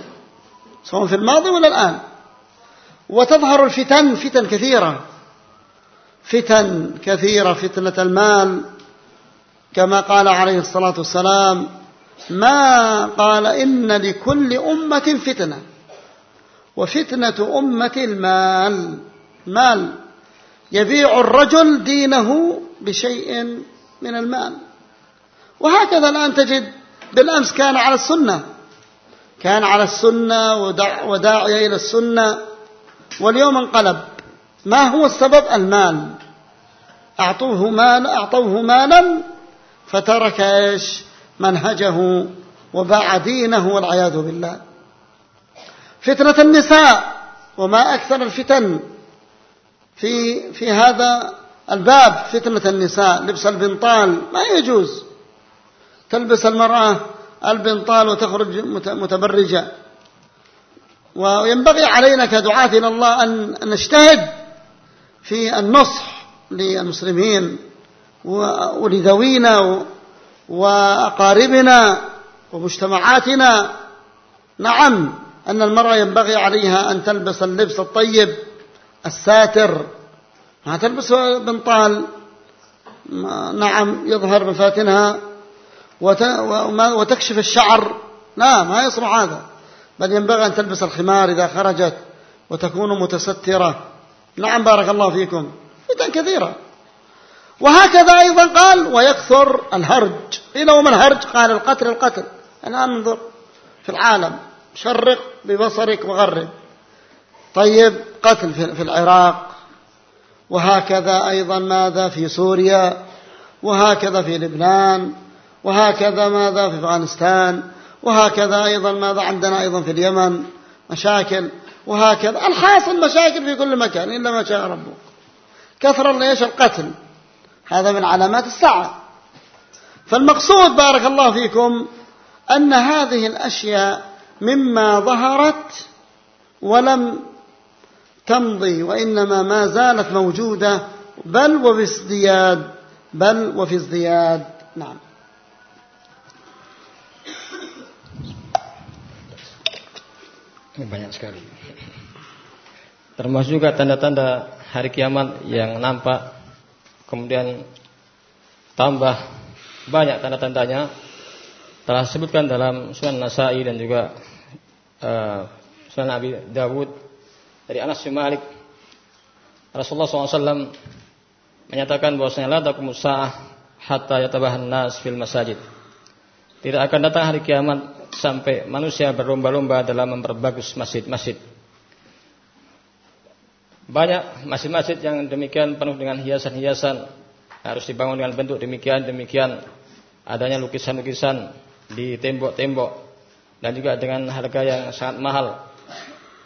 سواء في الماضي ولا الآن. وتظهر الفتن فتن كثيرة. فتن كثيرة فتنة المال. كما قال عليه الصلاة والسلام ما قال إن لكل أمة فتنة وفتنة أمة المال. مال. يبيع الرجل دينه بشيء من المال. وهكذا الآن تجد بالأمس كان على السنة. كان على السنة وداعي إلى السنة. واليوم انقلب. ما هو السبب؟ المال. أعطوه مال أعطوه مالا فترك إيش؟ منهجه وباع دينه والعياذ بالله. فتنة النساء وما أكثر الفتن في في هذا الباب فتنة النساء. لبس البنطال ما يجوز. تلبس المرأة البنطال وتخرج متبرجة. وينبغي علينا كدعاة إلى الله أن نجتهد في النصح للمسلمين ولذوينا وأقاربنا ومجتمعاتنا. نعم أن المرأة ينبغي عليها أن تلبس اللبس الطيب الساتر. ما تلبس بنطال نعم يظهر مفاتنها وتكشف الشعر. لا ما يصلح هذا. بل ينبغي أن تلبس الخمار إذا خرجت وتكون متسترة. نعم بارك الله فيكم. فتن كثيرة. وهكذا أيضا قال ويكثر الهرج. قيل وما الهرج؟ قال القتل القتل. الآن أنظر في العالم. شرق ببصرك وغرب. طيب قتل في العراق. وهكذا أيضا ماذا في سوريا. وهكذا في لبنان. وهكذا ماذا في أفغانستان. وهكذا أيضا ماذا عندنا أيضا في اليمن. مشاكل. وهكذا. الحاصل مشاكل في كل مكان إلا ما شاء ربك. كثر ليش؟ القتل. هذا من علامات الساعة فالمقصود بارك الله فيكم أن هذه الأشياء مما ظهرت ولم تمضي وإنما ما زالت موجودة بل وفي ازدياد بل وفي ازدياد نعم banyak sekali. Termasuk juga tanda-tanda hari kiamat yang nampak. Kemudian tambah banyak tanda-tandanya. Telah disebutkan dalam Sunan Nasai dan juga uh, Sunan Abi Dawud dari Anas bin Malik. Rasulullah SAW menyatakan bahwasanya la taqumus sa'ah hatta yatabahan nas fil masajid. Tidak akan datang hari kiamat sampai manusia berlomba-lomba dalam memperbagus masjid-masjid. Banyak masjid-masjid yang demikian penuh dengan hiasan-hiasan. Harus dibangun dengan bentuk demikian demikian. Adanya lukisan-lukisan di tembok-tembok. Dan juga dengan harga yang sangat mahal.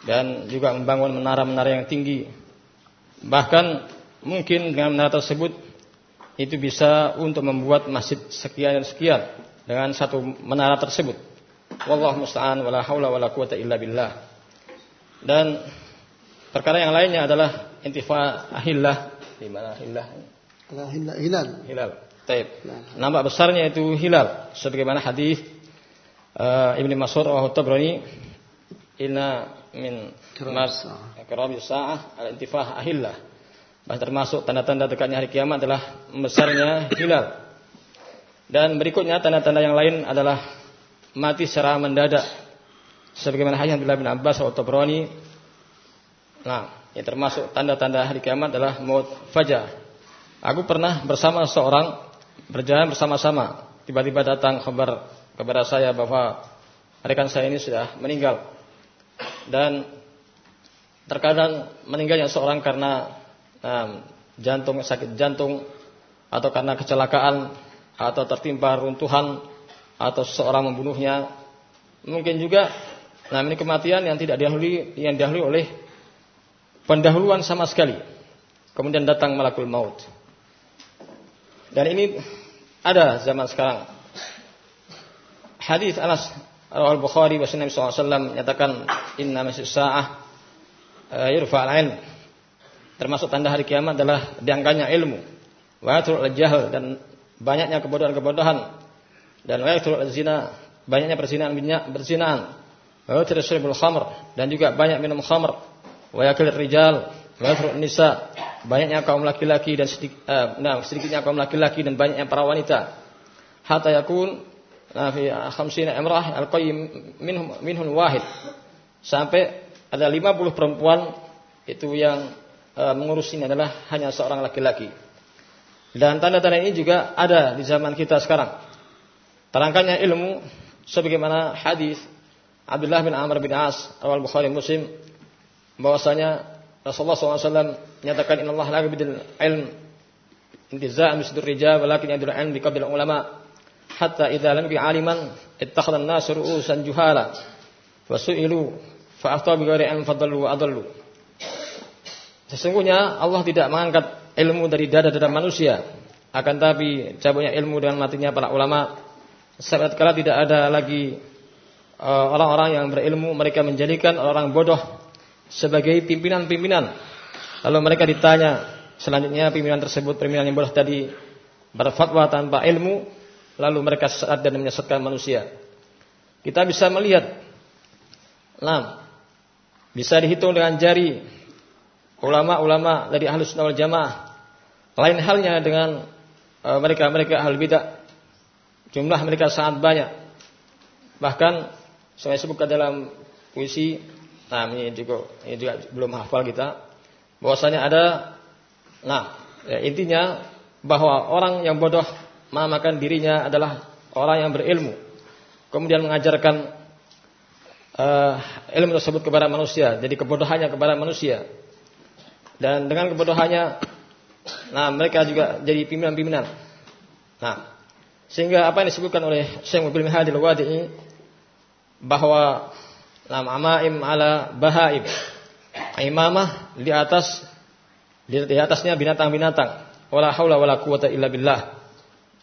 Dan juga membangun menara-menara yang tinggi. Bahkan mungkin dengan menara tersebut itu bisa untuk membuat masjid sekian dan sekian dengan satu menara tersebut. Wallahu musta'an wala haula wala quwata illa billah. Dan perkara yang lainnya adalah intifa ahillah di mana ahillah? Hilal. Hilal. Hilal. Taib. Nampak besarnya itu hilal sebagaimana hadis uh, Ibnu Mas'ud wa Tabrani inna min kerabi sa'ah al-intifah ahillah. Bahkan termasuk tanda-tanda dekatnya hari kiamat adalah besarnya hilal. Dan berikutnya tanda-tanda yang lain adalah mati secara mendadak sebagaimana hadis Abdullah bin Abbas atau Tabrani nah yang termasuk tanda-tanda hari kiamat adalah maut fajah aku pernah bersama seorang berjalan bersama-sama. Tiba-tiba datang kabar kepada saya bahwa rekan saya ini sudah meninggal. Dan terkadang meninggalnya seorang karena nah, jantung sakit jantung atau karena kecelakaan atau tertimpa runtuhan atau seseorang membunuhnya. Mungkin juga nah ini kematian yang tidak dahului yang dahului oleh pendahuluan sama sekali. Kemudian datang malakul maut. Dan ini ada zaman sekarang. Hadis Anas Al-Bukhari wa Nabi SAW menyatakan inna masih sa'ah uh, yurfa al-ilm. Termasuk tanda hari kiamat adalah diangkatnya ilmu. Wa al-jahl dan banyaknya kebodohan-kebodohan dan wa zina banyaknya perzinaan berzinaan wa tashribul khamr dan juga banyak minum khamr wa yakil rijal wa nisa. Banyaknya kaum laki-laki dan sedikit uh, nah sedikitnya kaum laki-laki dan banyaknya para wanita. Hatta yakun nah fi khamsina imrah al-qayyim minhum minhum wahid. Sampai ada 50 perempuan itu yang uh, mengurus ini adalah hanya seorang laki-laki. Dan tanda-tanda ini juga ada di zaman kita sekarang. Terangkannya ilmu sebagaimana hadis Abdullah bin Amr bin As awal Bukhari Muslim bahwasanya Rasulullah SAW menyatakan Inna Allah la yubidil ilm intiza'an bisudur rijal walakin yadul ilm biqabil ulama. Hatta idza lam aliman ittakhadha an-nas ru'usan juhala wa su'ilu fa bi ghairi ilm fadallu wa adallu. Sesungguhnya Allah tidak mengangkat ilmu dari dada-dada manusia akan tapi cabutnya ilmu dengan matinya para ulama. Saat kala tidak ada lagi uh, orang-orang uh, yang berilmu mereka menjadikan orang bodoh sebagai pimpinan-pimpinan. Lalu mereka ditanya selanjutnya pimpinan tersebut pimpinan yang bodoh tadi berfatwa tanpa ilmu lalu mereka sesat dan menyesatkan manusia. Kita bisa melihat nah, bisa dihitung dengan jari ulama-ulama dari ahlus sunnah wal jamaah. Lain halnya dengan uh, mereka-mereka ahli bidah. Jumlah mereka sangat banyak. Bahkan saya sebutkan dalam puisi Nah, ini juga ini juga belum hafal kita. Bahwasanya ada nah, ya, intinya bahwa orang yang bodoh menamakan dirinya adalah orang yang berilmu. Kemudian mengajarkan uh, ilmu tersebut kepada manusia. Jadi kebodohannya kepada manusia. Dan dengan kebodohannya nah mereka juga jadi pimpinan-pimpinan. Nah, sehingga apa yang disebutkan oleh Syekh Mubil Hadil Wadi'i bahwa Nam amaim ala bahaim. Imamah di atas di, atasnya binatang-binatang. Wala haula wala quwata illa billah.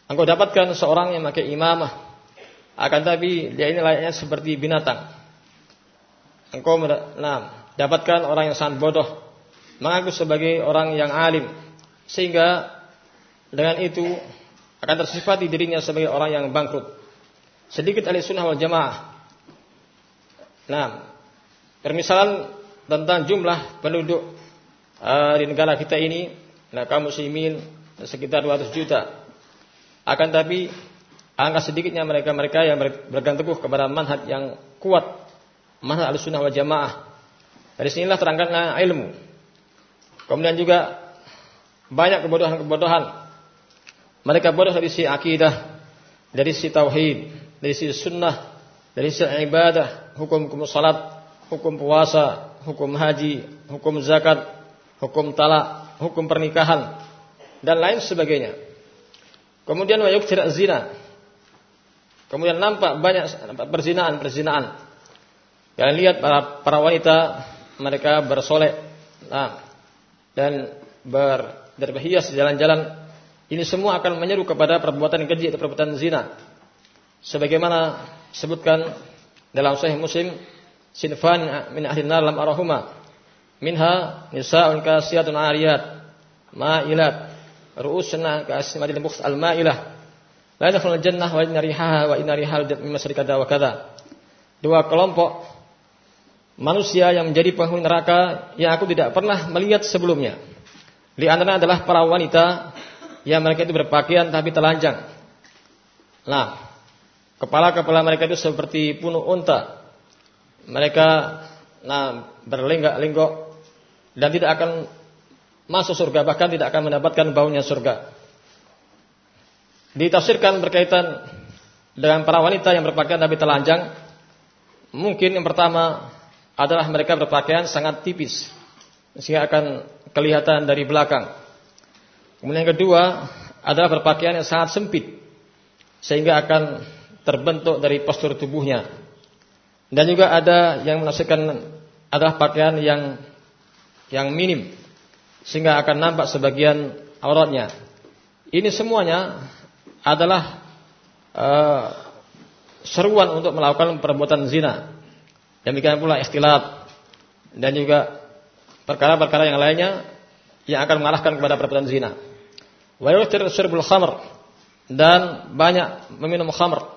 Engkau dapatkan seorang yang pakai imamah akan tapi dia ini layaknya seperti binatang. Engkau nah, dapatkan orang yang sangat bodoh mengaku sebagai orang yang alim sehingga dengan itu akan tersifati dirinya sebagai orang yang bangkrut. Sedikit ahli sunnah wal jamaah Nah, permisalan tentang jumlah penduduk uh, di negara kita ini, nah kaum muslimin sekitar 200 juta. Akan tapi angka sedikitnya mereka-mereka yang bergantung teguh kepada manhaj yang kuat, manhaj al-sunnah wal jamaah. Dari sinilah terangkatnya ilmu. Kemudian juga banyak kebodohan-kebodohan. Mereka bodoh dari sisi akidah, dari sisi tauhid, dari sisi sunnah, dari sisi ibadah, hukum-hukum salat, hukum puasa, hukum haji, hukum zakat, hukum talak, hukum pernikahan dan lain sebagainya. Kemudian wa yukthir zina. Kemudian nampak banyak perzinaan-perzinaan. Kalian lihat para para wanita mereka bersolek nah, dan ber, berhias jalan-jalan. Ini semua akan menyeru kepada perbuatan keji atau perbuatan zina. Sebagaimana sebutkan dalam Sahih Muslim sinfan min ahli nar lam arahuma minha nisa'un kasiyatun ariyat ma'ilat ru'usna ka'asmadil bukhs al-ma'ilah la yadkhulul jannah wa inna rihaha wa inna rihal min masri kada wa kada. Dua kelompok manusia yang menjadi penghuni neraka yang aku tidak pernah melihat sebelumnya. Di antara adalah para wanita yang mereka itu berpakaian tapi telanjang. Nah Kepala-kepala mereka itu seperti punuh unta. Mereka nah berlenggak-lenggok dan tidak akan masuk surga bahkan tidak akan mendapatkan baunya surga. Ditafsirkan berkaitan dengan para wanita yang berpakaian tapi telanjang. Mungkin yang pertama adalah mereka berpakaian sangat tipis sehingga akan kelihatan dari belakang. Kemudian yang kedua adalah berpakaian yang sangat sempit sehingga akan terbentuk dari postur tubuhnya. Dan juga ada yang menafsirkan adalah pakaian yang yang minim sehingga akan nampak sebagian auratnya. Ini semuanya adalah uh, seruan untuk melakukan perbuatan zina. Demikian pula ikhtilat dan juga perkara-perkara yang lainnya yang akan mengarahkan kepada perbuatan zina. Wa syurbul khamr dan banyak meminum khamr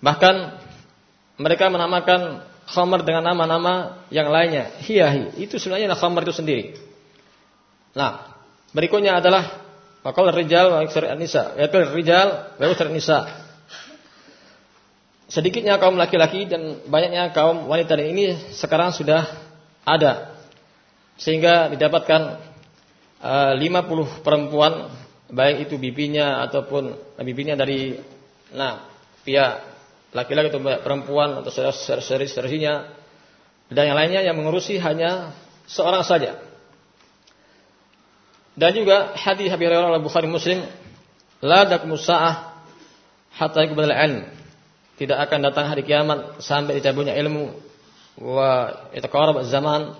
Bahkan mereka menamakan khamar dengan nama-nama yang lainnya. Hiyahi. Itu sebenarnya khamar itu sendiri. Nah, berikutnya adalah wakal rijal wa nisa. Wakal rijal wa nisa. Sedikitnya kaum laki-laki dan banyaknya kaum wanita ini sekarang sudah ada. Sehingga didapatkan uh, 50 perempuan baik itu bibinya ataupun bibinya dari nah pihak laki-laki atau perempuan atau saudara-saudarinya. Dan yang lainnya yang mengurusi hanya seorang saja. Dan juga hadis Abi Hurairah Bukhari Muslim, la takmu sa'ah hatta yakbal ilm. Tidak akan datang hari kiamat sampai dicabutnya ilmu. Wa itaqarab zaman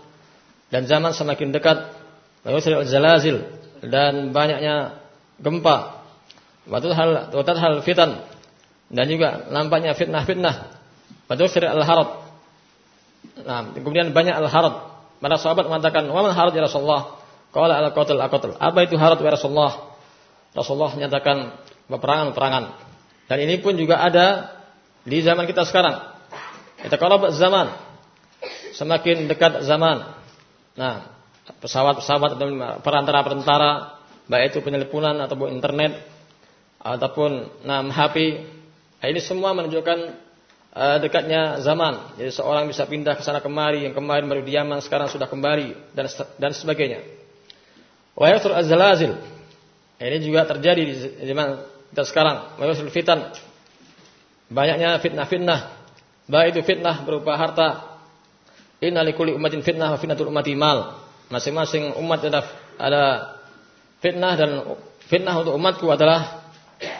dan zaman semakin dekat. Wa zalazil dan banyaknya gempa. Wa hal fitan dan juga nampaknya fitnah-fitnah. Wa yusri al harad nah kemudian banyak al harad para sahabat mengatakan wa man harad ya Rasulullah? Qala al qatl al qatl apa itu harad ya Rasulullah? Rasulullah menyatakan peperangan-peperangan. Dan ini pun juga ada di zaman kita sekarang. Kita kalau zaman semakin dekat zaman. Nah, pesawat-pesawat atau perantara-perantara, baik itu penyelepunan ataupun internet ataupun nah, HP, nah, ini semua menunjukkan uh, dekatnya zaman. Jadi seorang bisa pindah ke sana kemari, yang kemarin baru di Yaman sekarang sudah kembali dan dan sebagainya. Wa yasur azalazil. Ini juga terjadi di zaman kita sekarang. Wa yasur fitan. Banyaknya fitnah-fitnah. Baik itu fitnah berupa harta Inna likulli ummatin fitnah wa fitnatul ummati mal. Masing-masing umat ada ada fitnah dan fitnah untuk umatku adalah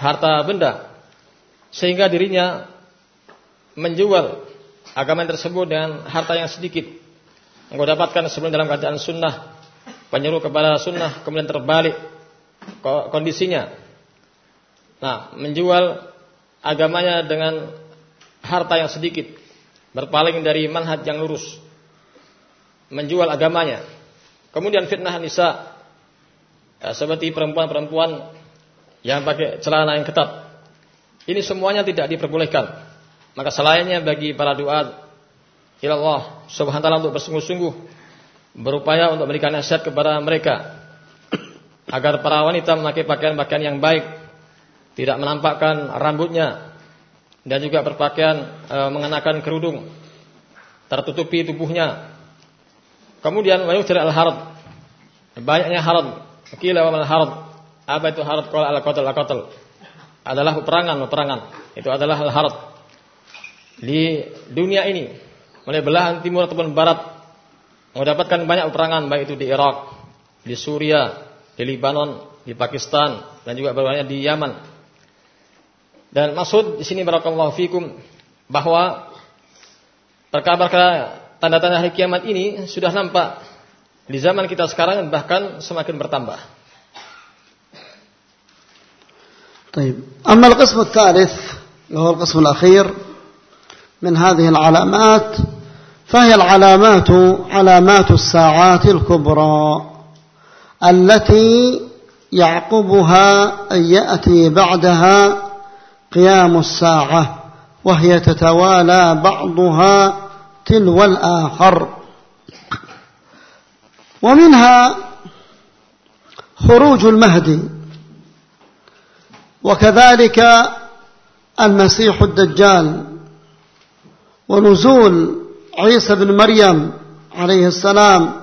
harta benda. Sehingga dirinya menjual agama tersebut dengan harta yang sedikit. Engkau dapatkan sebelum dalam keadaan sunnah, penyuruh kepada sunnah, kemudian terbalik kondisinya. Nah, menjual agamanya dengan harta yang sedikit, berpaling dari manhaj yang lurus menjual agamanya. Kemudian fitnah nisa ya, seperti perempuan-perempuan yang pakai celana yang ketat. Ini semuanya tidak diperbolehkan. Maka selainnya bagi para doa Allah subhanahu ta'ala untuk bersungguh-sungguh berupaya untuk memberikan nasihat kepada mereka <clears throat> agar para wanita memakai pakaian-pakaian yang baik, tidak menampakkan rambutnya dan juga berpakaian e, mengenakan kerudung, tertutupi tubuhnya Kemudian wa yuktir al harad. Banyaknya harad. Kila wa mal harad. Apa itu harad? Qala al qatl al qatl. Adalah peperangan, peperangan. Itu adalah al harad. Di dunia ini, mulai belahan timur ataupun barat, mendapatkan banyak peperangan baik itu di Irak, di Suria, di Lebanon, di Pakistan dan juga banyak di Yaman. Dan maksud di sini barakallahu fikum bahwa perkara-perkara tanda-tanda hari kiamat ini sudah nampak di zaman kita sekarang bahkan semakin bertambah. طيب. أما القسم الثالث وهو القسم الأخير من هذه العلامات فهي العلامات علامات الساعات الكبرى التي يعقبها أن يأتي بعدها قيام الساعة وهي تتوالى بعضها تلو الآخر. ومنها خروج المهدي. وكذلك المسيح الدجال ونزول عيسى بن مريم عليه السلام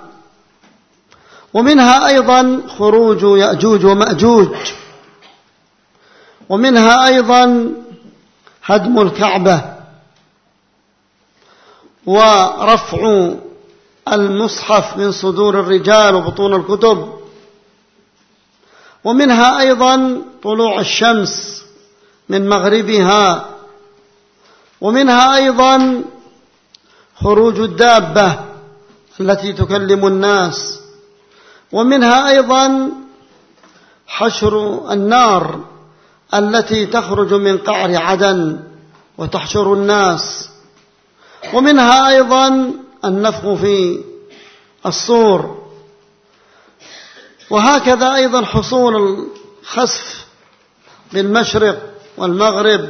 ومنها أيضا خروج يأجوج ومأجوج ومنها أيضا هدم الكعبة ورفع المصحف من صدور الرجال وبطون الكتب ومنها أيضا طلوع الشمس من مغربها. ومنها أيضا خروج الدابة التي تكلم الناس. ومنها أيضا حشر النار التي تخرج من قعر عدن وتحشر الناس. ومنها أيضا النفخ في الصور. وهكذا أيضا حصول الخسف بالمشرق والمغرب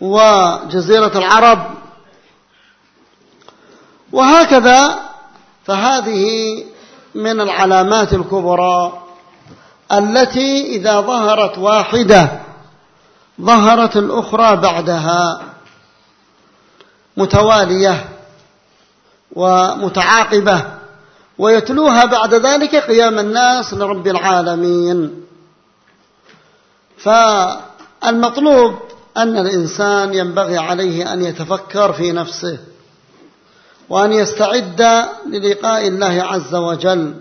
وجزيرة العرب. وهكذا فهذه من العلامات الكبرى التي إذا ظهرت واحدة ظهرت الأخرى بعدها متوالية ومتعاقبة. ويتلوها بعد ذلك قيام الناس لرب العالمين. فالمطلوب أن الإنسان ينبغي عليه أن يتفكر في نفسه وأن يستعد للقاء الله عز وجل.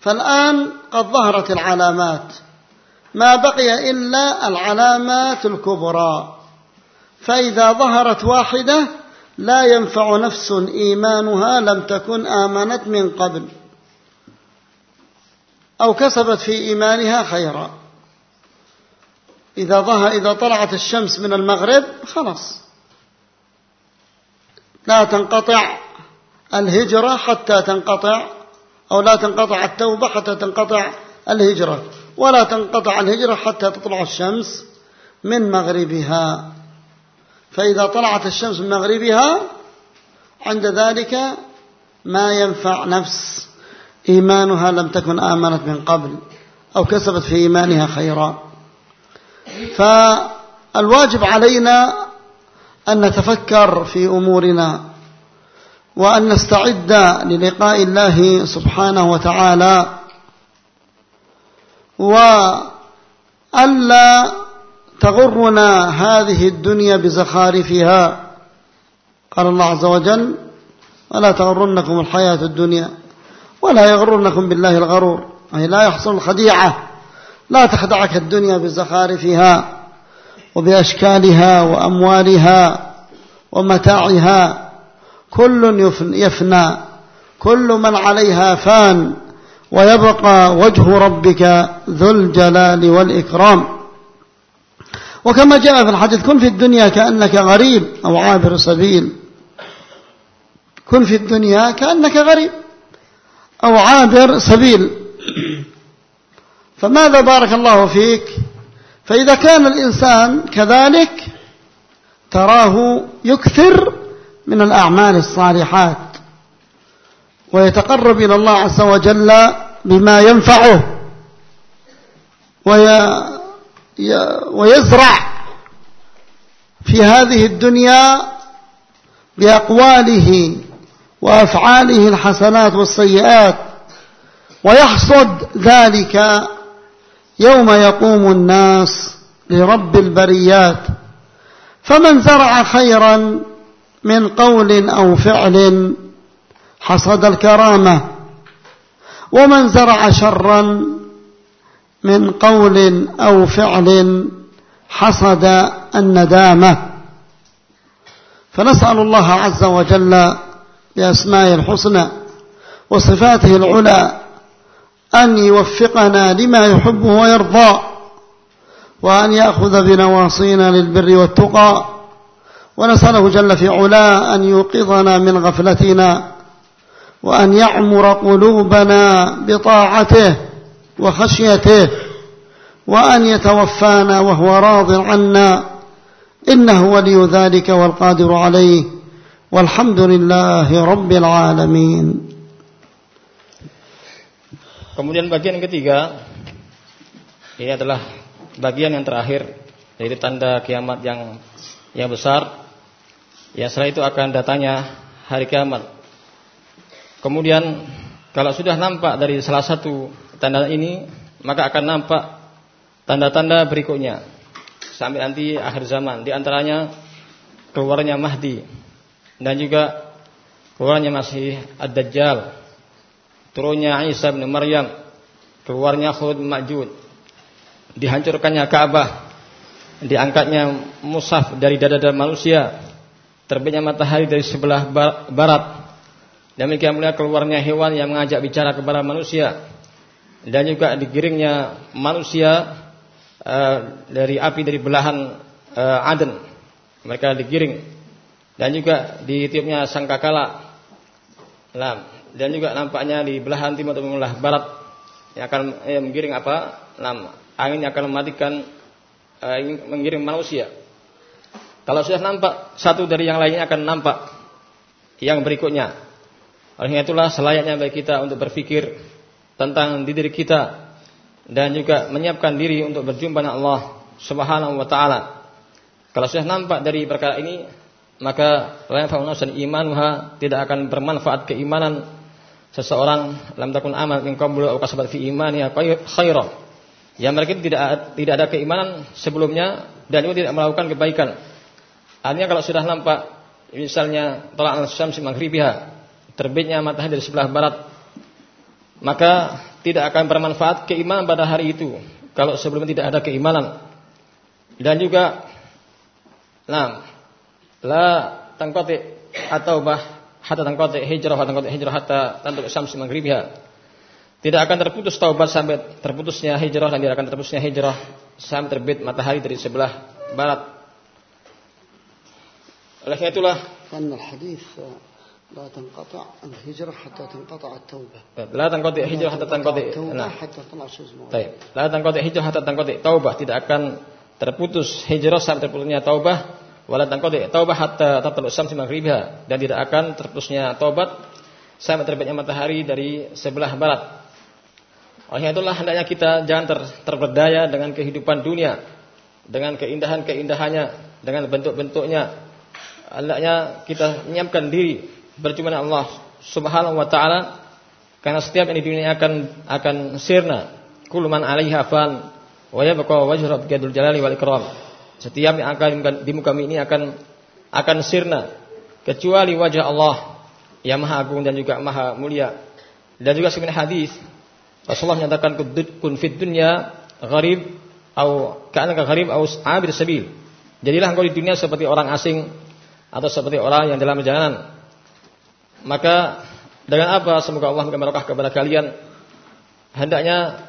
فالآن قد ظهرت العلامات ما بقي إلا العلامات الكبرى. فإذا ظهرت واحدة لا ينفع نفس إيمانها لم تكن آمنت من قبل. أو كسبت في إيمانها خيرا. إذا ظهر إذا طلعت الشمس من المغرب خلاص. لا تنقطع الهجرة حتى تنقطع أو لا تنقطع التوبة حتى تنقطع الهجرة. ولا تنقطع الهجرة حتى تطلع الشمس من مغربها. فإذا طلعت الشمس من مغربها عند ذلك ما ينفع نفس. إيمانها لم تكن آمنت من قبل أو كسبت في إيمانها خيرا. فالواجب علينا أن نتفكر في أمورنا وأن نستعد للقاء الله سبحانه وتعالى. وألا تغرنا هذه الدنيا بزخارفها. قال الله عز وجل ولا تغرنكم الحياة الدنيا ولا يغرنكم بالله الغرور. أي لا يحصل الخديعة. لا تخدعك الدنيا بزخارفها وبأشكالها وأموالها ومتاعها. كل يفنى. كل من عليها فان. ويبقى وجه ربك ذو الجلال والإكرام. وكما جاء في الحديث كن في الدنيا كأنك غريب أو عابر سبيل. كن في الدنيا كأنك غريب أو عابر سبيل. فماذا بارك الله فيك؟ فإذا كان الإنسان كذلك تراه يكثر من الأعمال الصالحات ويتقرب إلى الله عز وجل بما ينفعه ويزرع في هذه الدنيا بأقواله وأفعاله الحسنات والسيئات ويحصد ذلك يوم يقوم الناس لرب البريات. فمن زرع خيرا من قول أو فعل حصد الكرامة ومن زرع شرا من قول أو فعل حصد الندامة. فنسأل الله عز وجل بأسمائه الحسنى وصفاته العلى أن يوفقنا لما يحبه ويرضى وأن يأخذ بنواصينا للبر والتقى. ونسأله جل في علا أن يوقظنا من غفلتنا وأن يعمر قلوبنا بطاعته. وخشيته وأن يتوفانا وهو راض عنا إنه ولي ذلك والقادر عليه والحمد لله رب العالمين Kemudian bagian ketiga ini adalah bagian yang terakhir yaitu tanda kiamat yang yang besar. Ya setelah itu akan datanya hari kiamat. Kemudian kalau sudah nampak dari salah satu tanda ini, maka akan nampak tanda-tanda berikutnya. Sampai nanti akhir zaman. Di antaranya keluarnya Mahdi. Dan juga keluarnya masih Ad-Dajjal. Turunnya Isa bin Maryam, keluarnya Khud Ma'jud, dihancurkannya Ka'bah, diangkatnya musaf dari dada-dada manusia, terbitnya matahari dari sebelah barat, demikian mulia keluarnya hewan yang mengajak bicara kepada manusia, dan juga digiringnya manusia uh, dari api dari belahan uh, Aden, mereka digiring, dan juga ditiupnya sangkakala. Nah, dan juga nampaknya di belahan timur atau belah barat yang akan eh, menggiring apa? Nam, angin yang akan mematikan eh, menggiring manusia. Kalau sudah nampak satu dari yang lainnya akan nampak yang berikutnya. Oleh itulah selayaknya bagi kita untuk berpikir tentang diri kita dan juga menyiapkan diri untuk berjumpa dengan Allah Subhanahu wa taala. Kalau sudah nampak dari perkara ini, maka la dan imanuha tidak akan bermanfaat keimanan seseorang lam takun amal min qablu aw kasabat fi imaniha khairan. Yang mereka tidak tidak ada keimanan sebelumnya dan itu tidak melakukan kebaikan. Artinya kalau sudah nampak misalnya tolak al-syamsi maghribiha, terbitnya matahari dari sebelah barat, maka tidak akan bermanfaat keimanan pada hari itu kalau sebelumnya tidak ada keimanan. Dan juga nah la tangkoti atau bah hatta tangkoti hijrah hatta tangkoti hijrah hatta tantuk syamsi maghribiha. Tidak akan terputus taubat sampai terputusnya hijrah dan tidak akan terputusnya hijrah sampai terbit matahari dari sebelah barat. Oleh itulah kan hadis لا تنقطع الهجرة حتى تنقطع التوبة لا تنقطع hijrah hatta tanqati التوبة nah حتى طلع الشمس من Baik. La tanqati hijrah hatta tanqati taubah tidak akan terputus hijrah sampai terputusnya taubah wala tanqati taubah hatta tatlu syamsi maghribiha dan tidak akan terputusnya taubat sampai terbitnya matahari dari sebelah barat. Oleh itulah hendaknya kita jangan ter, terperdaya dengan kehidupan dunia, dengan keindahan-keindahannya, dengan bentuk-bentuknya. Hendaknya kita menyiapkan diri dengan Allah Subhanahu wa taala karena setiap yang di dunia akan akan sirna. Kullu man 'alaiha fan wa yabqa wajhu rabbika dzul jalali wal ikram. Setiap yang akan di muka ini akan akan sirna kecuali wajah Allah yang maha agung dan juga maha mulia. Dan juga sebenarnya hadis Rasulullah menyatakan kun fid dunya gharib atau ka'annaka gharib atau abir sabil. Jadilah engkau di dunia seperti orang asing atau seperti orang yang dalam perjalanan. Maka dengan apa semoga Allah memberikan kepada kalian. Hendaknya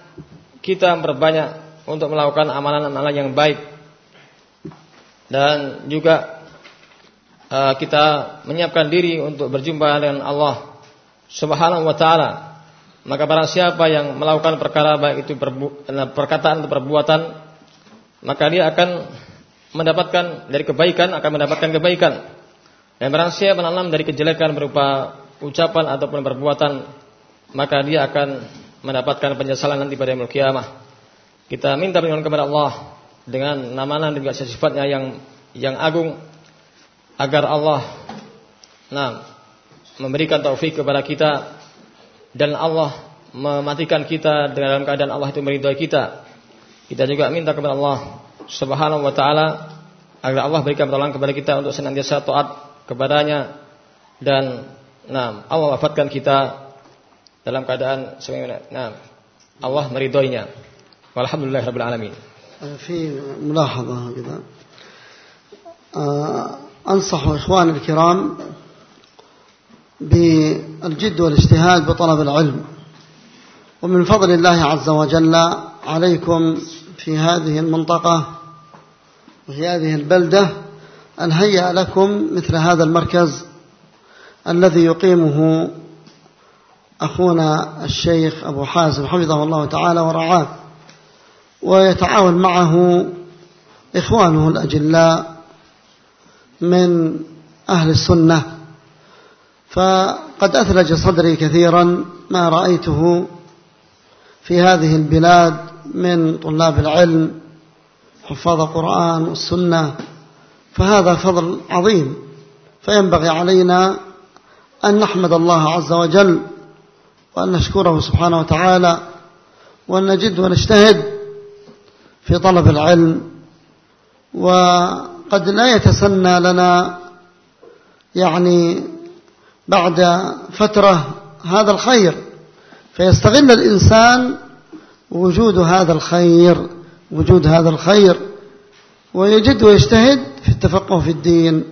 kita berbanyak untuk melakukan amalan-amalan yang baik dan juga uh, kita menyiapkan diri untuk berjumpa dengan Allah Subhanahu wa taala. Maka barang siapa yang melakukan perkara baik itu perbu perkataan atau perbuatan, maka dia akan mendapatkan dari kebaikan akan mendapatkan kebaikan. Dan barang siapa menanam dari kejelekan berupa ucapan ataupun perbuatan, maka dia akan mendapatkan penyesalan nanti pada hari kiamah. Kita minta perlindungan kepada Allah dengan nama-nama dan juga sifatnya yang yang agung agar Allah nah memberikan taufik kepada kita dan Allah mematikan kita dalam keadaan Allah itu meridhai kita. Kita juga minta kepada Allah Subhanahu wa taala agar Allah berikan pertolongan kepada kita untuk senantiasa taat kepadanya dan nah Allah wafatkan kita dalam keadaan sebagaimana nah Allah meridhoinya. Walhamdulillahirabbil alamin. في ملاحظة كذا أنصح إخواني الكرام بالجد والاجتهاد بطلب العلم ومن فضل الله عز وجل عليكم في هذه المنطقة وفي هذه البلدة أن هيأ لكم مثل هذا المركز الذي يقيمه أخونا الشيخ أبو حازم حفظه الله تعالى ورعاه ويتعاون معه إخوانه الأجلاء من أهل السنة. فقد أثلج صدري كثيرا ما رأيته في هذه البلاد من طلاب العلم حفاظ القرآن والسنة فهذا فضل عظيم. فينبغي علينا أن نحمد الله عز وجل وأن نشكره سبحانه وتعالى وأن نجد ونجتهد في طلب العلم. وقد لا يتسنى لنا يعني بعد فترة هذا الخير فيستغل الإنسان وجود هذا الخير وجود هذا الخير. ويجد ويجتهد في التفقه في الدين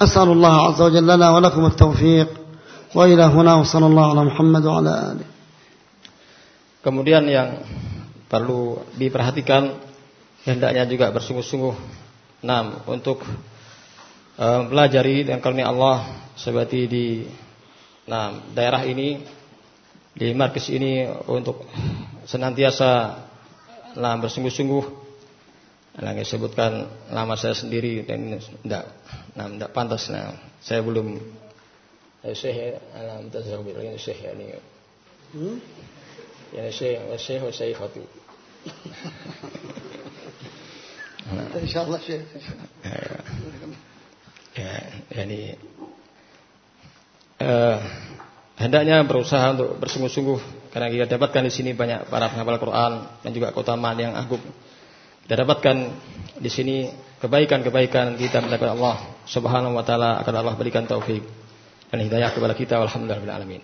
أسأل الله عز وجل لنا ولكم التوفيق وإلى هنا وصلى الله على محمد وعلى آله Kemudian yang perlu diperhatikan hendaknya juga bersungguh-sungguh nah untuk uh, pelajari dan karunia Allah seperti di nah daerah ini di markas ini untuk senantiasa nah bersungguh-sungguh Lagi sebutkan nama saya sendiri dan tidak, nah, tidak pantas. Nah, saya belum Syekh ya. alam tazawwid lagi Syekh yani. Hmm? saya ya, Syekh wa Syekh wa <laughs> Insyaallah Syekh. Ya, ya yani eh, hendaknya berusaha untuk bersungguh-sungguh karena kita dapatkan di sini banyak para penghafal Quran dan juga kota Man yang agung kita dapatkan di sini kebaikan-kebaikan kita mendapat Allah Subhanahu wa taala akan Allah berikan taufik dan hidayah kepada kita alhamdulillah alamin.